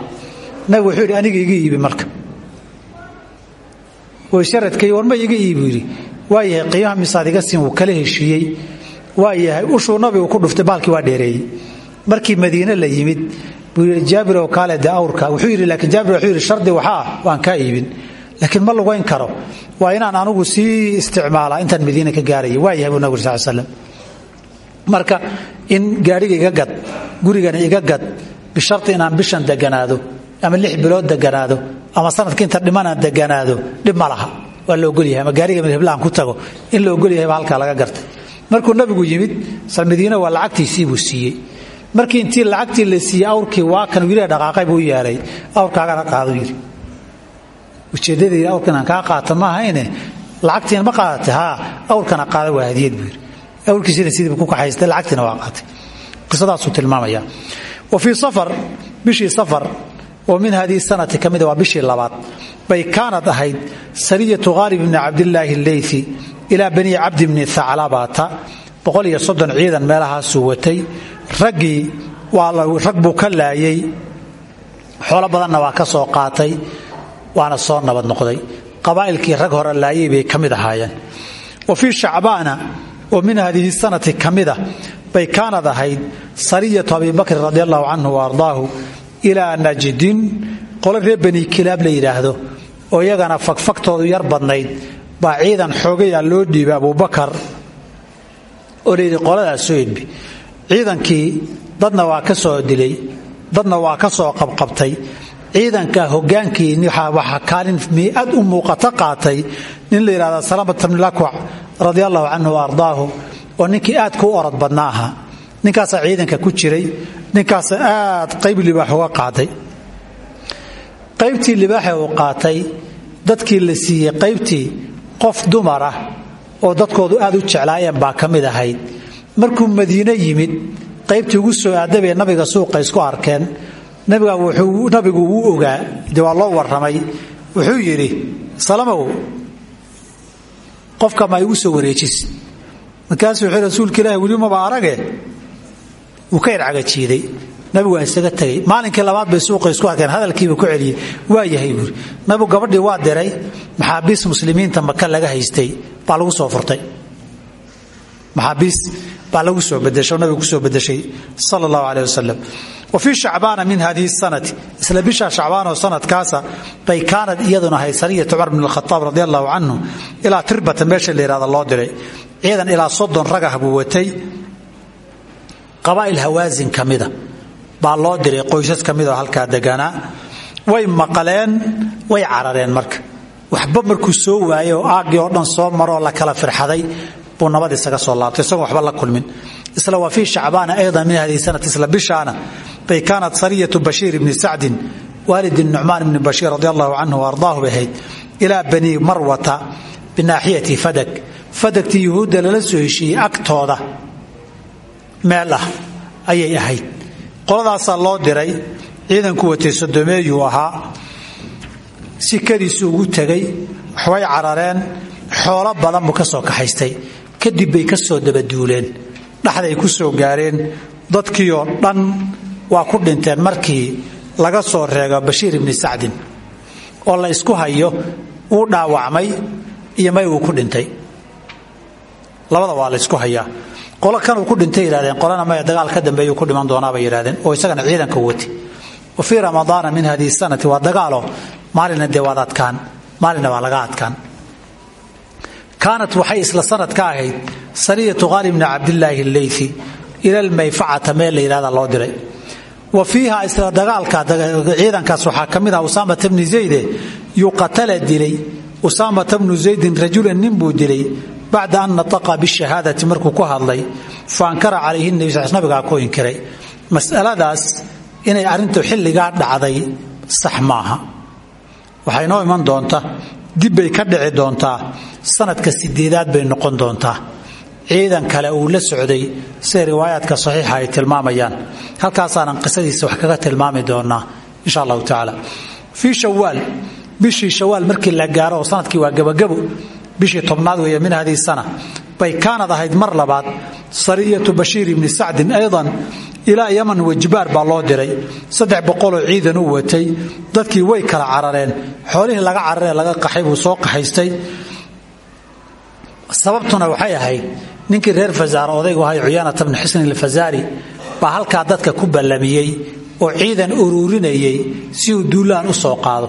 nabigu wuxuu yidhi aniga iga iibi marka. Waysaradkay war ma iga iibi yidhi. Waa yahay qiimaha misaad iga siin wuu kala waa yahay ushuu nabigu ku dhuftay baalkii waa dheereeyey. Markii madiine la yimid buu yidhi jaabirow kaale de wuxuu yidhi laakiin jaabir wuxuu yidhi shardi waxaa waan kaa iibin. Laakiin ma lugayn karo. Waa inaan anugu sii isticmaalaa intaan madiine ka gaaraya. Waa yahay buu nabig sal slam marka in gaadhiga iga gad gurigana iga gad bisharti inaan bishan deganaado ama lix bilood deganaado ama sanadka inta dhimanaan deganaado dhib laha. Waa la ogolyahay ama gaariga midhiblaan ku tago. In la ogolyahay baa halkaa laga gartay. Markuu nabigu yimid madiine waa lacagtiisii buu siiyey markii intii lacagtii la siiyey awrkii waa kan wiilaa dhaqaaqay buu yeelay awrkaagana qaadu yidhi ujeeddadii awrkan aan kaa qaata ma ahayne? Lacagtiina ma qaadatay haa. Awrkana qaada waa hadiyad buu yidhi awrkiisina sidii ku kaxaystay lacagtiina waa qaatay. Qisadaasuu tilmaamaya wa fii safar bishii safar oo min hadihi sanati ka mida waa bishii bay kaanad ahayd sariyatu khaalib bni cabdillaahi alleythi ilaa bani cabdi bni thaclabata boqol iyo soddon ciidan meelahaasuu watay raggii rag buu ka laayay xoolo badanna waa ka soo qaatay waana soo nabad noqday. Qabaa'ilkii rag hore laayay bay ka ahaayeen. Wa fii shacbaana oo min hadihi sanati ka bay kaanad ahayd sariyatu abi bakrin radi allahu canhu wa ardaahu najdin qolo reer bani kilaab la yidhaahdo oo iyagana fagfagtoodu yar badnayd baa ciidan xoogayaa loo dhiibay abubakar edbi ciidankii dadna waa ka soo dilay dadna waa ka soo qabqabtay. Ciidanka hogaankii waxaa kaalin mii'ad u muuqato qaatay nin la yidhahda salamat bni lakwac radi allahu canhu oo ninkii aadka u orod badna ahaa. Ninkaasaa ciidanka ku jiray ninkaasa aad qayb libaax uga qaaday. Qaybtii libaaxa uu qaatay dadkii la siiyey qaybtii qof dumar ah oo dadkoodu aad u jeclaayeen baa ka mid ahayd. Markuu madiine yimid qaybtii ugu soo aadabee nabiga suuqa isku arkeen nabigu wuu ogaa. De waa loo warramay wuxuu yidhi salamow qofka ma igu soo wareejis. Markaasuu wuxuu rasuulka ilaahi weli maba arage? Wuu ka yarcagajiiday nabigu waa isaga tegay maalinkii labaad bay suuqa isku arkeen hadalkiiba ku celiyey. Waa yahay buuri nabigu gabadhii waa diray maxaabiis muslimiinta maka laga haystay baa lagu soo furtay. Maxaabiis baa lagu soo bedeshay nabigu ku soo bedeshay sala allahu wasalam wa fii shacbaana min hadihi sanati. Isla bisha shacbaan oo sanadkaasa bay kaanad iyaduna ahayd sariyatu cumar bn alkhataab radi allahu canhu ilaa tirbata meesha la loo diray. Ciidan ilaa soddon ragah buu watay. Qabaa'il hawaasin ka baa loo diray qoysas ka midoo halkaa deganaa way maqaleen way carareen marka. Waxba markuu soo waayey oo aaggii dhan soo maroo la kala firxaday buu nabad isaga soo laabtay. Isagoon waxba la kulmin. Isla waa fii shacbaana aydan min hadihi sanati isla bishaana. Bay kaanat sariyatu bashiir ibni sacdin waalidi nucmaan ibni bashiir radi allahu canhu ardaahu bay ahayd bani marwata binaaxiyati fadag fadagtii yuhuudda lala soo heshiiyey agtooda meel ayay ahayd qoladaasaa loo diray ciidanku watay sodomeeyuu ahaa sikadiisu ugu tegay waxbay carareen xoolo badan buu ka soo kaxaystay. Kadib bay ka soo dabaduuleen dhaxday ku soo gaareen dadkiioo dhan waa ku dhinteen markii laga soo reego bashiir ibni sacdin. Oo la isku hayo uu dhaawacmay iyo may uu ku dhintay. Labada waa la ysku hayaa qolo kanuu ku dhintay yidhahdeen qolana maya dagaal ka dambeeyuu ku dhiman doonaabay yidhahdeen oo isagana ciidanka wati. Wa fii ramadaana min hadihi sanati waa dagaalo maalina dee maalina waa laga adkaan. Kaanat waxay isla sanad ka ahayd sariyatu qaali bni cabdillaahi alleythi ila lmayfacata meel la yidhahda loo diray. Wa fiiha isla dagaalka ciidankaas waxaa ka mid ah usaamata bni zayde yuqatala dilay. Usaamata bnu zaydin rajulan nin dilay bacda an nataqa bishahaadati markuu ku hadlay fa ankara calayhi nebi sal nabigaa ku inkiray masaladaas inay arrintu xilligaa dhacday sax maaha waxay noo iman doonta dibbay ka dhici doontaa sanadka sideedaad bay noqon doontaa ciidan kale uu la socday siday riwaayaadka saxiixa ay tilmaamayaan halkaasaanan qisadiisa wax kaga tilmaami doonaa insha allahu tacaala fii shawaal bishii shawaal markii la gaaro sannadkii waa gabagabo bishii tobnaad weeye min haddii sana. Bay kaanad ahayd mar labaad sariyatu bashiir ibni sacdin aydan ilaa yaman wajbaar baa loo diray. Saddex boqoloo ciidan u watay dadkii way kala carareen. Xoolihii laga cararee laga qaxay buu soo qaxaystay. Sababtuna waxay ahayd ninkii reer fasaar odaygu ahay cuyaanata bni xusni alfasaari baa halkaa dadka ku ballamiyey oo ciidan uruurinayay si uu duulaan u soo qaado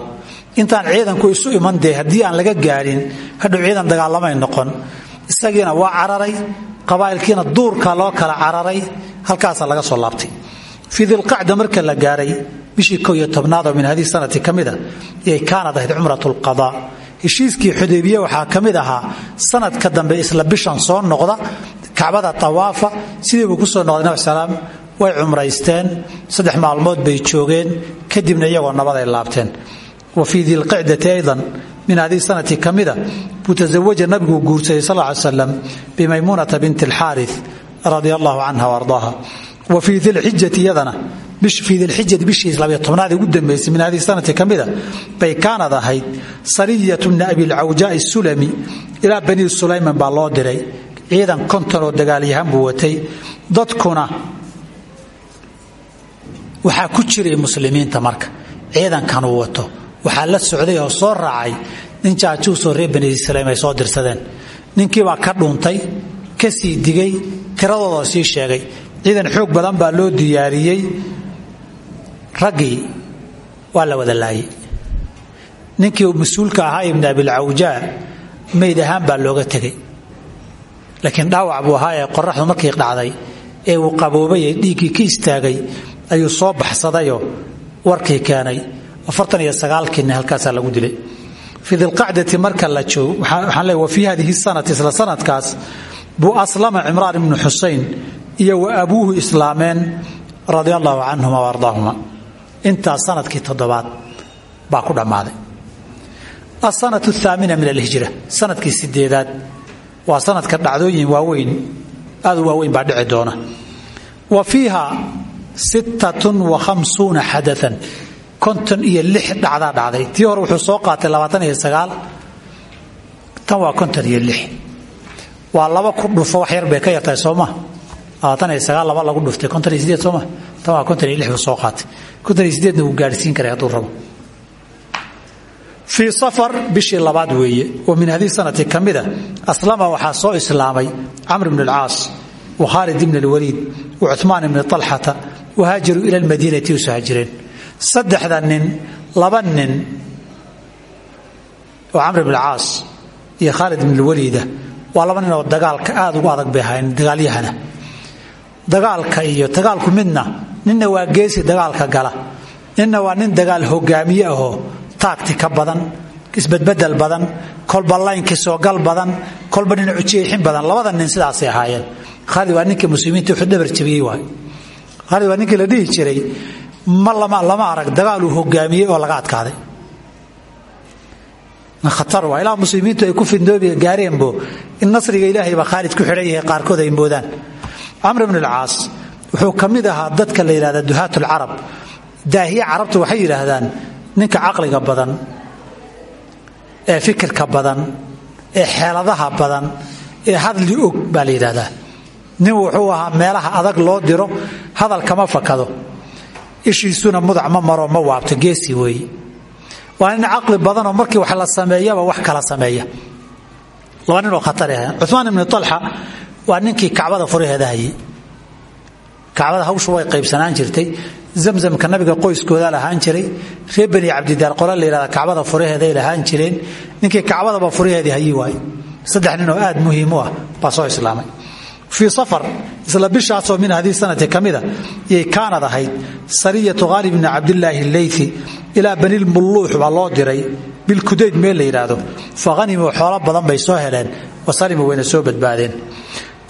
intaan ciidanku isu iman dee haddii aan laga gaadhin hadhow ciidan dagaalamay noqon. Isagiina waa cararay qabaa'ilkiina duurka loo kala cararay halkaasaa laga soo laabtay. Fii dilqacda marka la gaaray bishii ko iyo tobnaadoo min haddii sanati ka mida yay kaanad ahayd cumrat heshiiskii xudaybiye waxaa ka ahaa sanadka dambe isla bishan soo noqda kacbada tawaafa sidiibuu ku soo noqday nabi salaam way cumraysteen saddex maalmood bay joogeen kadibna iyagoo nabaday laabteen wa fii dilqicdati aydan. Min haddii sanati ka mida buu tasawaja nabigu guursaday sal ly slam bimaymuunata binti alxaari radia allahu canha waardaaha wa fii dilxijati iyadana fii dilxijati bishii labiyo tobnaad ugu dambaysay min haddii sanati ka mida bay kaanad ahayd sariyatu bni abilcawjaa sulami ilaa banii sulayman baa loo diray. Ciidan konton oo dagaalyahaan buu watay. Dadkuna waxaa ku jiray muslimiinta marka. Ciidankan uu wato waxaa la socday oo soo raacay nin jaajuusoo reer bani sulaym ay soo dirsadeen. Ninkiibaa ka dhuuntay ka sii digay tiradoodoo sii sheegay. Ciidan xoog badan baa loo diyaariyey. Raggii waa la wada laayay. Ninkii mas'uulka ahaa ibni abilcawjaa mayd ahaan baa looga tegay laakiin dhaawac buu ahaa ee qoraxdu markii dhacday ee uu qaboobay ee dhiiggii ka istaagay ayuu soo baxsadayoo warkii keenay afartan iyo sagaalkiinna halkaasaa lagu dilay. Fii dilqacdati marka la joog waxaan leey wa fii hadihi sanati isla sanadkaas buu aslama cimraan ibnu xusayn iyo wa abuuhu islaameen radia allahu canhuma wa ardaahuma. Intaas sannadkii toddobaad baa ku dhammaaday. Asanatu thaamina min alhijra sannadkii sideedaad waa sanadka dhacdooyin waaweyn aad waaweyn baa dhici doona. Wa fiiha sittatun wa konton iyo lix dhacdaa dhacday. Tii hore wuxuu soo qaatay labaatan iyo sagaal. Tan waa konton iyo lix. Waa laba ku dhufo wax yar bay ka yartahay sooma labaatan iyo sagaal laba lagu dhuftay. Konton iyo sideed sooma tan waa konton iyo lix soo qaatay. Konton iyo sideedna wuu gaadhsiin karay hadduu rabo. Fii safar bishii labaad weeye oo min haddii sanati ka aslama waxaa soo islaamay camr bn alcaas wa khaalid ibn alwaliid wa cumaan ibni alxata wahaajaruu ila lmadiinati u soo hajireen saddexda nin laba nin oo camr bn alcaas iyo khaalid ibn alwaliida. Waa laba nin oo dagaalka aad ugu adag bay ahayn dagaalyahana. Dagaalka iyo dagaalku midna ninna waa geesi dagaalka gala. Ninna waa nin dagaal hogaamiye ahoo taagti ka badan isbadbedel badan kolba laynki soogal badan kolba dhinacu jeexin badan. Labada nin sidaasay ahaayeen. Khaalid waa ninkii muslimiinta wuxuu dhabar waay khaalid waa ninkii la dhihi jiray lama arag dagaal uu hogaamiyey oo laga adkaaday. Khatar waa ilaa muslimiintu ay ku fidnoobi gaareenbo in nasriga ilaahay baa khaalid ku xidhan yahay qaarkood ay moodaan. Camr bn alcaas wuxuu ka mid ahaa dadka la yidhahda duhaat lcarab daahiye carabtu waxay yidhaahdaan ninka caqliga badan ee fikirka badan ee xeeladaha badan ee hadli og baa la yidhahdaa nin wuxuu ahaa meelaha adag loo diro hadal kama fakado ishiisuna mudac ma maro ma waabto geesi weeye waa nin caqli badanoo markii wax la sameeyaba wax kala sameeya. Laba nin khatar ahayn cumaan ibni alxa waa ninkii kacbada furaheeda hayay kacbada hawshu way qaybsanaan jirtay. Zamzamka nabiga qoyskooda lahaan jiray. Reer bani cabdidaar qola la yidhahda kacbada furaheeday lahaan jireen. Ninkii kacbadaba furaheedii hayi waaye. Saddex nin oo aad muhiim u ah baa soo islaamay fii safar isla bishaasoo min haddii sanati ka mida yay kaanad ahayd sariyatu khaalib bni cabdilaahi leythi ilaa banilmulluux baa loo diray bilkudayd meel la yidhaahdo fa hanimuu xoolo badan bay soo heleen wasalimuu wayna soo badbaadeen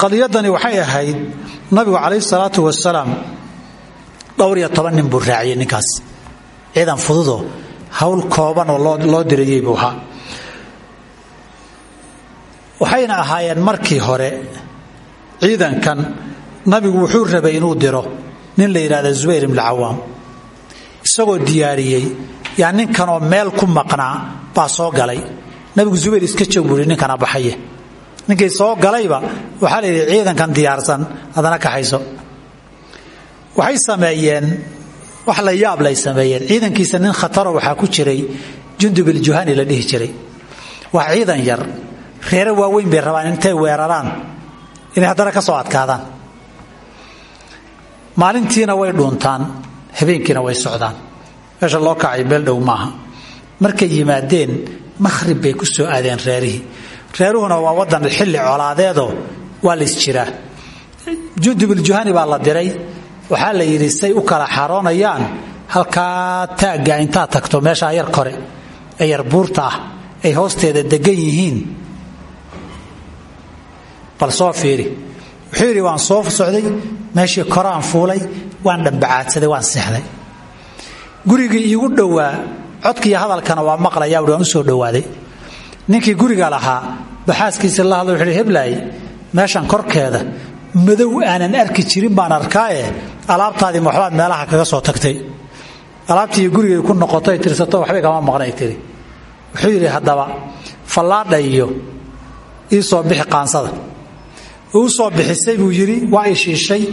qadiyadani waxay ahayd nabigu calayhi salaatu wasalaam dhowr iyo toban nin buu ninkaas ciidan fududoo hawl kooban oo loo dirayey buu ahaa waxayna ahaayeen markii hore ciidankan nabigu wuxuu rabay inuu diro. Nin la yidhahda zubayr ibnu cawaam isagoo diyaariyey. Yaa ninkanoo meel ku maqnaa baa soo galay. Nabigu zubayr iska joog ninkana baxaye. Ninkii soo galayba waxaa la yidhi ciidankan diyaarsan haddana kaxayso waxay sameeyeen wax la yaab lay sameeyeen. Ciidankiisa nin khataro waxaa ku jiray. Jundub iljuhani la dhihi jiray. Waa ciidan yar. Reere waaweyn bay rabaan intay weeraraan inay haddana ka soo adkaadaan. Maalintiina way dhuuntaan habeenkiina way socdaan. Meesha loo kacay meel dhow maaha. Markay yimaadeen makhrib bay ku soo aadeen reerihii reeruhuna waa wadan xilli colaadeedoo waa la isjiraa. Jundubiljuhani baa la diray. Waxaa la yidhi say u kala xaroonayaan halkaa taagga intaad tagto meeshaa yar kore. Ee yar buurta ah ay hoosteeda degan yihiin bal soo fiiri. Wuxuu yidhi waan soo socday meeshii koraan fuulay waan dhambacaadsaday waan seexday. Gurigii iigu dhowaa codkiiyo hadalkana waa maqlayaa waan u soo dhowaaday. Ninkii guriga lahaa baxaaskiisa la hadla wuxuuhi heblaay meeshan korkeeda madow aanan arki jirin baan arkaaye alaabtaadii waxbaad meelaha kaga soo tagtay. Alaabtii gurigay ku noqotay tirsato waxbay kama maqnay tiri. Wuxuu yidhi haddaba fallaadha iyo ii bixi qaansada uu soo bixisay buu yidhi waa i shiishay.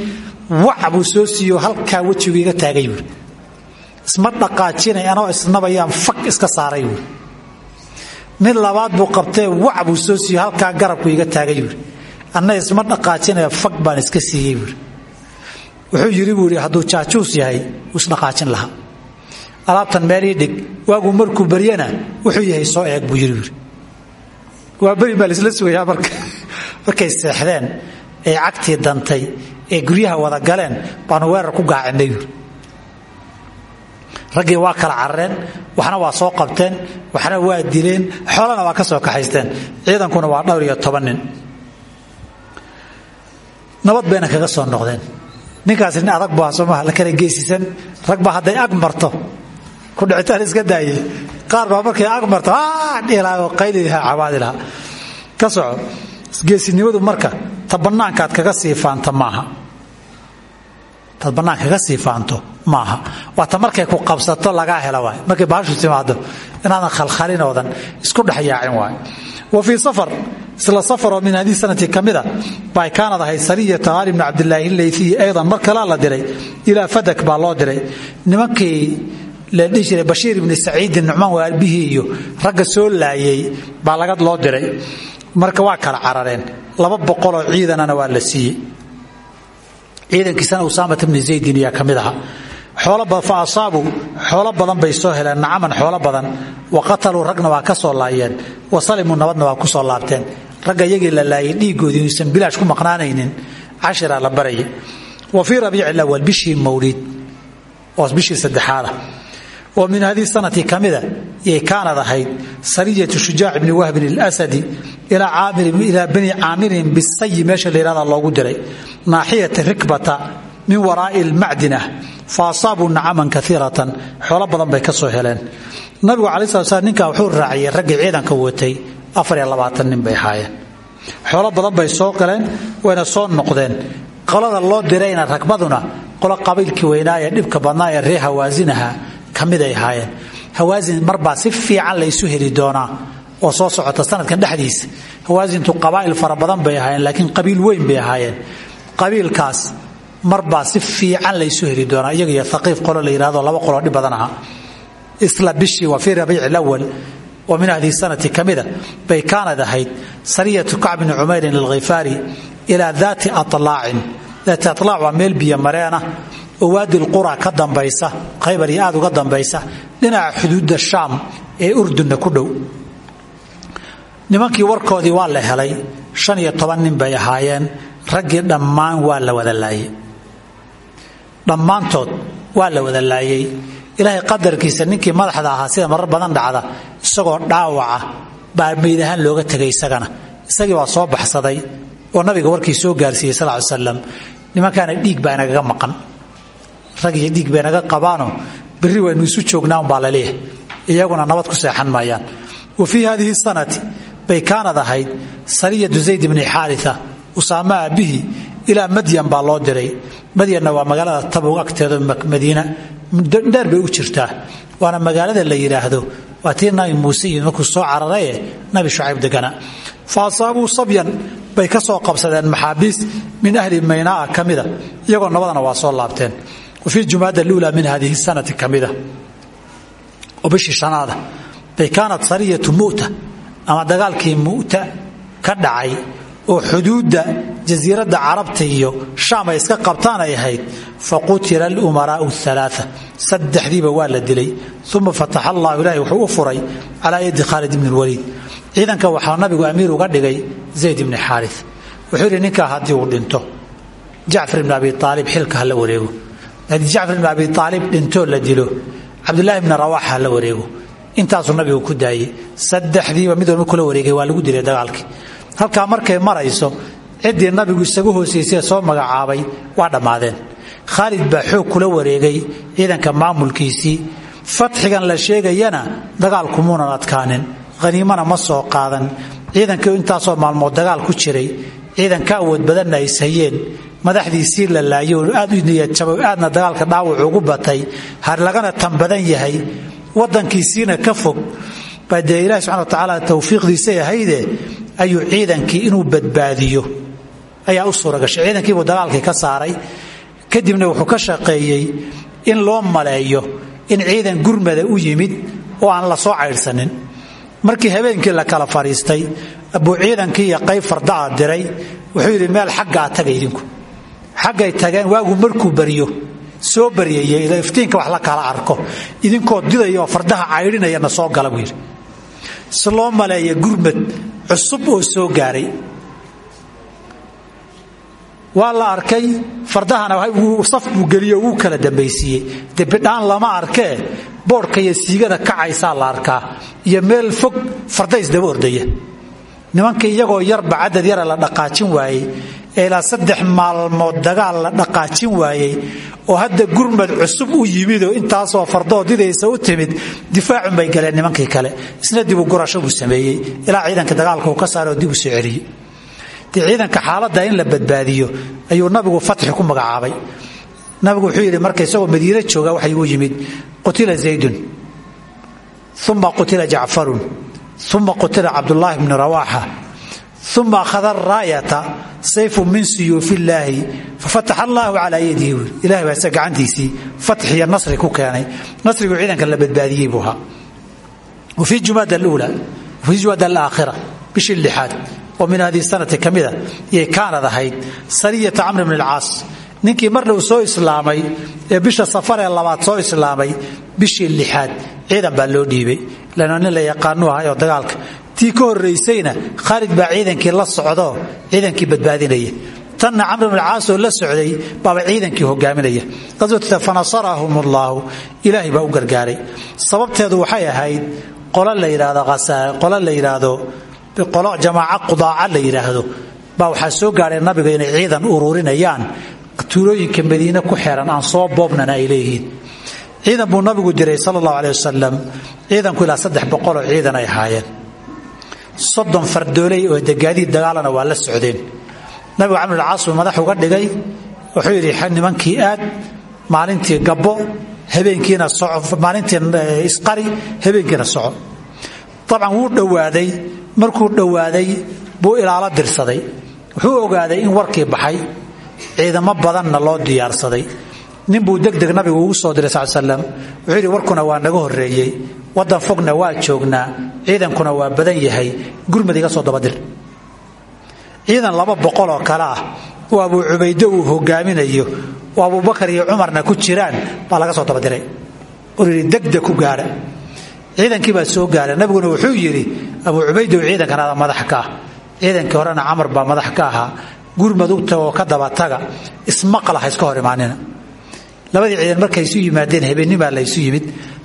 Wac buu soo siiyo halkaa wejigu iga taagay buui isma dhaqaajinay anoo isnabayaan fag iska saaray buui mid labaad buu qabtee wac buu soo siiyo halkaa garabku taagay buui anna isma dhaqaajinaya fag baan iska siiyey buui wuxuu yidhi buu hadduu jaajuus yahay wuu isdhaqaajin lahaa. Alaabtan meelii dhig waaguu markuu baryana wuxuu yahay soo eeg buu yidhi buui waa beri baa laisla sugayaa marka markay seexdeen ee cagtii dantay ee guryaha wada galeen baanu weerar ku gaacinay buui raggii waa kala carareen waxna waa soo qabteen waxna waa dileen xoolana waa ka soo kaxaysteen. Ciidankuna waa dhowr iyo toban nin. Nabad bayna kaga soo noqdeen. Ninkaasi nin adag bua soomaha la kala geesisan ragba hadday ag marto. Ku dhicitaan iska daaye. Qaar baa markay ag marto qayli lahaa cabaadi lahaa. Ka soco geesinimadu marka ta bannaankaad kaga sii faanta maaha. Bannaan kaga sii faanto maaha. Waa ta ku qabsato lagaa hela waay markay baashu timaado inaadan khalkhalinoodan isku dhex yaacin waay wa fii safar isla safaroo min haddii sannadkii ka bay kaanad ahayd sariyata qaali bni cabdilaahi aydan mar la diray ilaa fadak baa loo diray. Nimankii la dhihi jiray bashiir ibni saciidin nucmaan waalbihii iyo soo laayay baa loo diray marka waa kala carareen. Laba boqoloo ciidanana waa la siiyey. Ciidankiisana usaamat bni zaydin ayaa ka mid aha. Fa asaabuu xoolo badan bay soo heleen. Nacaman xoolo badan. Wa qataluu ragna waa ka soo laayeen. Wa salimuu nabadna waa ku soo laabteen. Ragga iyagii la laayay dhiigoodii inuusan bilaash ku maqnaanaynin cashiraa la baraya wa fii rabiici lawal bishii mawliid. Oo bishii saddexaada oo min haddii sanati ka mida yay kaanad ahayd sariyatu shujaac bni wahbin اlasadi ilaa bani caamirin bisayi meesha la yihahda loogu diray naaxiyata rikbata min waraa'i lmacdinah fa asaabuu nacaman kaiiratan xoolo badan bay ka soo heleen. Nabigu cala slat slam ninkaa wuxuu raaciyey raggii ciidanka watay nin bay ahaayeen. Xoolo badan bay soo galeen wayna soo noqdeen. Qolada loo dirayna ragbaduna qolo qabiilkii weynaa kamiday ahaayeen. Hawaasin marbaa si fiican laysu heli doonaa oo soo socota sanadkan dhexdiisa hawaasintu qabaa'il fara bay ahaayeen laakiin qabiil weyn bay ahaayeen. Qabiilkaas marbaa si fiican laysu heli doonaa iyaga iyo haqiif qolo la yidhahdo laba qoloo dhib aha. Isla bishii waa fii rabiici lawal oo min ahli sanati ka bay kaanad ahayd. Sariyatu kacb bni cumeyrin alkhifaari ilaa daati alaacin daati alaac waa meel biyo mareena oo waadi lqura ka dambaysa khaybar iyo uga dambaysa dhinaca xuduudda shaam ee urdunna ku dhow. Nimankii warkoodii waa la helay shan iyo toban nin bay ahaayeen raggii dhammaan waa la wada laayey dhammaantood waa la wada laayey ilaahay qadarkiisa ninkii madaxda ahaa sida marar badan dhacda isagoo dhaawaca baa ahaan looga tegay isagana. Isagii waa soo baxsaday oo nabiga warkii soo gaarsiiyey sal ly slam nimankaana dhiig baa inagaga maqan rag iyo dhiig bay naga qabaanoo berri waynu isu joognaa umbaa la leeyahay iyaguna nabad ku seexan maayaan. Wa fii hadihi sanati bay kaanad ahayd sariyatu zayd bni xaaria usaama aabbihi ilaa madyan baa loo diray. Madyanna waa magaalada tabow agteeda madiina. Dheer bay u jirtaa. Waana magaalada la yidhaahdo waa tii nabi muuse markuu soo cararaye nabi shucayb degana. Fa sabyan bay ka soo qabsadeen maxaabiis min ahli maynaa ka iyagoo nabadana waa soo laabteen fii jumaada luula min hadihi sanati ka mida oo bishii shanaada bay kaanat sariyatu mu'ta ama dagaalkii mu'ta ka dhacay oo xuduudda iyo shaam iska qabtaan ay ahayd fa qutila alumaraa'u alaaa saddexdiiba waa la dilay uma fataxa allahu ilaahi wuxuu furay calaa yadi khaalid ibni lwaliid ciidanka waxaa nabigu amiir uga dhigay zayd ibni xaari wuxuu yidhi ninkaa uu dhinto jacfar ibni abi aalib xilka ha la wareego haddii jacfar ibni abi aalib dhintoo la dilo cabdulaahi ibni rawaaxa ha la wareego intaasuu nabigu ku daayey saddexdiiba mid walba kula wareegay waa lagu dilay dagaalkii halkaa markay marayso ciddii nabigu isagu hoosaysay soo magacaabay waa dhammaadeen khaalid baa xoog kula wareegay ciidanka maamulkiisii fatxigan la sheegayana dagaalkumuunan adkaanin haniimana ma soo qaadan ciidankii intaasoo maalmood dagaal ku jiray ciidan ka awood badanna ay ishayeen madaxdiisii la laayo aad u niyadjabay aadna dagaalka dhaawac ugu batay har lagana tan yahay wadankiisiina ka fog baa dee ilahi subxana wa tacaala tawfiiqdiisay ahayde ciidankii inuu badbaadiyo ayaa u suura gashay ciidankiibuu dagaalkii ka saaray kadibna wuxuu ka shaqeeyey in loo maleeyo in ciidan gurmada u yimid oo aan la soo caydhsanin markii habeenkii la kala fadhiistay abuu ciidankii iyo qayb fardaa diray wuxuu yidhi meel xaggaa taga idinku. Xaggay tageen waagu markuu baryo soo baryayey iftiinka wax la kala arko. Idinkoo didaya oo fardaha caydhinayana soo gala buu yidhi. Si loo cusub oo soo gaaray waa la arkay fardahana saf buu geliyo wuu kala dambaysiiyey debidhaan lama arkee boodhka iyo siigada kacaysaa la arkaa. Iyo meel fog farda isdaba ordaya. Nimankii iyagoo yarba cadad yara la dhaqaajin waayey ee ilaa saddex maalmood dagaal la dhaqaajin waayey oo hadda gurmad cusub u yimidoo intaasoo fardoo didaysa u timid difaacun bay galeen nimankii kale. Isna dibu gurasho buu sameeyey. Ilaa ciidanka dagaalka uu ka saaroo dib u soo celiyey. Dee ciidanka xaaladda in la badbaadiyo ayuu nabigu fatxi ku magacaabay nabigu wuxuu yidhi marka isagoo madiine jooga waxay u yimid qutila zaydun uma qutila jacfarun uma qutila cabdulaahi bni rawaaxa uma akhada raayata sayfu min suyuufi illaahi fafataxa allaahu calaa yadihi. Ilahay baa isa gacantiisii fatxiyo ku keenay. Nasrigu ciidanka la badbaadiyey buu ahaa. Wa fii jumaada aluula wafii jumaada alaakhira bishii lixaad oo min hadihi sanati ka mida yay kaanad ahayd sariyata camr bn ninkii mar dhow soo islaamay ee bisha safar ee labaad soo islaamay bishii lixaad ciidan baa loo dhiibay. Lana nin la yaqaanu ahay oo dagaalka. Tii ka horaysayna khaalid baa ciidankii la socdoo ciidankii badbaadinaya tanna camr bn alcaas oo la socday baaba ciidankii hogaaminaya qaswata fanasarahum ilaahay baa u gargaaray. Sababteedu waxay ahayd qolo la yidhaahdo qolo la yidhaahdo qolo jamaaco qudaaca la yidhaahdo baa waxaa soo gaadhay nabiga inay ciidan ururinayaan tuulooyinka madiine ku xeeran aan soo boobnana ay leeyihiin. Ciidan buu nabigu diray sal allahu aleh wasalam ciidanku ilaa saddex boqoloo ciidan ay ahaayeen. Soddon fardooley oo degaadiid dagaalana waa la socdeen. Nabigu camrulcaas buu madax uga dhigay wuxuu yidhi nimankii aad maalintii gabbo habeenkiina maalintii isqari habeenkiina soco dabcan wuu dhowaaday markuu dhowaaday buu ilaalo dirsaday. Wuxuu ogaaday in warkii baxay ciidamo badanna loo diyaarsaday. Ninbuu degdeg nabigu ugu soo diray slam wuxuu yidhi warkuna waa naga horreeyey. Waddan fogna waa joognaa. Ciidankuna waa badan yahay. Gurmad iga soo dabadir ciidan laba boqol oo kale ah oo abuu cubaydo uu hogaaminayo oo abubakar iyo cumarna ku jiraan baa laga soo dabadiray. Oo yidhi degdeg ku gaadha ciidankii baa soo gaara nabiguna wuxuu yidhi abuu cubaydow ciidankan ada madax ka ah. Ciidankii horena camar baa madax ka ahaa gurmadugta oo ka dabataga ismaqla ha iska hor imaanina. Labadii ciidan markay isu yimaadeen habeennimaa la ysu yimid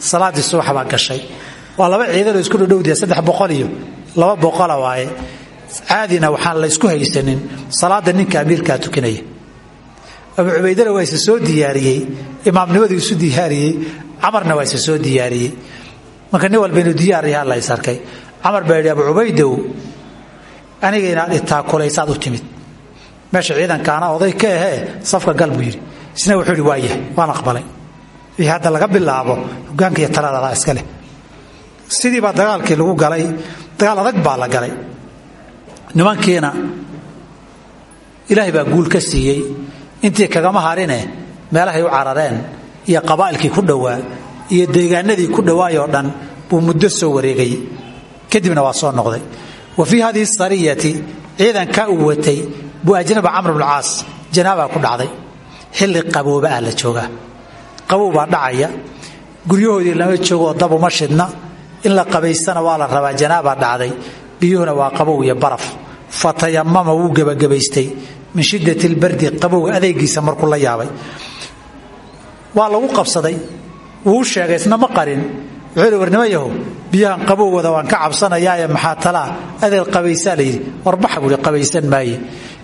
salaaddii subax baa gashay. Waa laba ciidanoo isku dhadhowdiya saddex iyo laba boqola waaye. Caadina waxaan la ysku haysanin salaada ninka amiirkaa tukinaya. Abuu cubaydana waa soo diyaariyey imaamnimadii isu diyaariyey camarna waa soo diyaariyey. Marka walba inuu diyaar yahaa la ysarkay camar baa abuu cubaydow aniga inaad itaakulaysaad u timid meesha ciidankaana oday ka ahee safka gal buu isna wuxuu yidhi waayah waan aqbalay. Iyo hadda laga bilaabo hogaanka iyo talada iska leh. Sidii baa dagaalkii lagu galay dagaal adag baa la galay. Nimankiina ilaahay baa guul ka siiyey. Intii kagama harine meelahay u carareen iyo qabaa'ilkii ku dhowaa iyo deegaanadii ku dhowaayoo dhan buu muddo soo wareegayey kadibna waa soo noqday. Wa fii hadihi sariyati ciidankaa uu watay buu ajnaba camr bncaas janaabaa ku dhacday. Xilli qabooba ah la joogaa. Qabow baa dhacaya. Guryahoodii lama joogoo dabuma shidna. In la qabaystana waa la rabaa. Janaabaa dhacday. Biyuhuna waa qabow iyo baraf. Fatayamama wuu gebagabaystay. Min shiddati lbardi qabowga adeegiisa markuu la yaabay. Waa lagu qabsaday. Wuu sheegay isna ma qarin wuxuu warnimo yahow biyahan qabowwada waan ka cabsanayaaye maxaa talaa adeer qabaysaa layidhi warbaxa buui qabaysan maaye.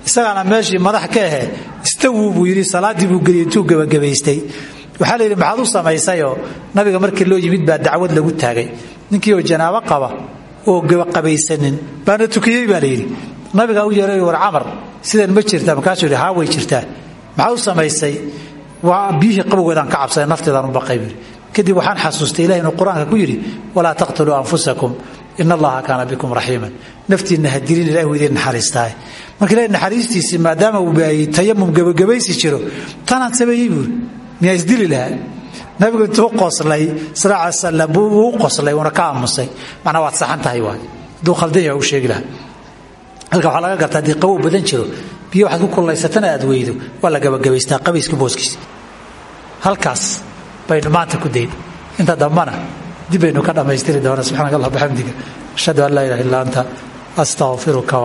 Isagaana meeshii madax ka ahe istawuu buu yidhi salaaddii buu geliyey intuu gebagabaystay. Waxaa la yidhi maxaad u samaysayoo nabiga markii loo yimid baa dacwad lagu taagay. Ninkii oo janaabo qaba oo gebaqabaysanin baana tukiyey baa layidhi nabigaa u yeeray war camar sidan ma jirtaa? Markaasuu yidhi haa way jirtaa. Maxaa u samaysay? Waa biyihii qabowgeedaan ka cabsaday nafteedaan u baqay kadib waxaan xasuustay ilahi inuu qur'aanka ku yidhi walaa taqtuluu anfusakum in allaha kaana bikum raxiiman naftiinna ha dilin ilah idiin naxariistaaye marka ilahi naxariistiisii maadaama uu tayamum gebagabaysi jiro tanaan sameeyey buuri miyaa isdili lahaa? Nabigu intuu qoslay sal salam wuu qoslay uuna ka aamusay. Macnaa waad saxan tahay waay hadduu khaldan yaha u sheegi halka waxaa laga garta haddii qabow badan jiro biyo waxaad ku kullaysatana aad weydo waa la gabagabaystaa booskiisa. Halkaas baynu maanta ku dayn inta dambana dib baynu ka dhammaystiri doona subxanak allah bxamdiga ashhadu an laa ilaha illa anta astaqfiruka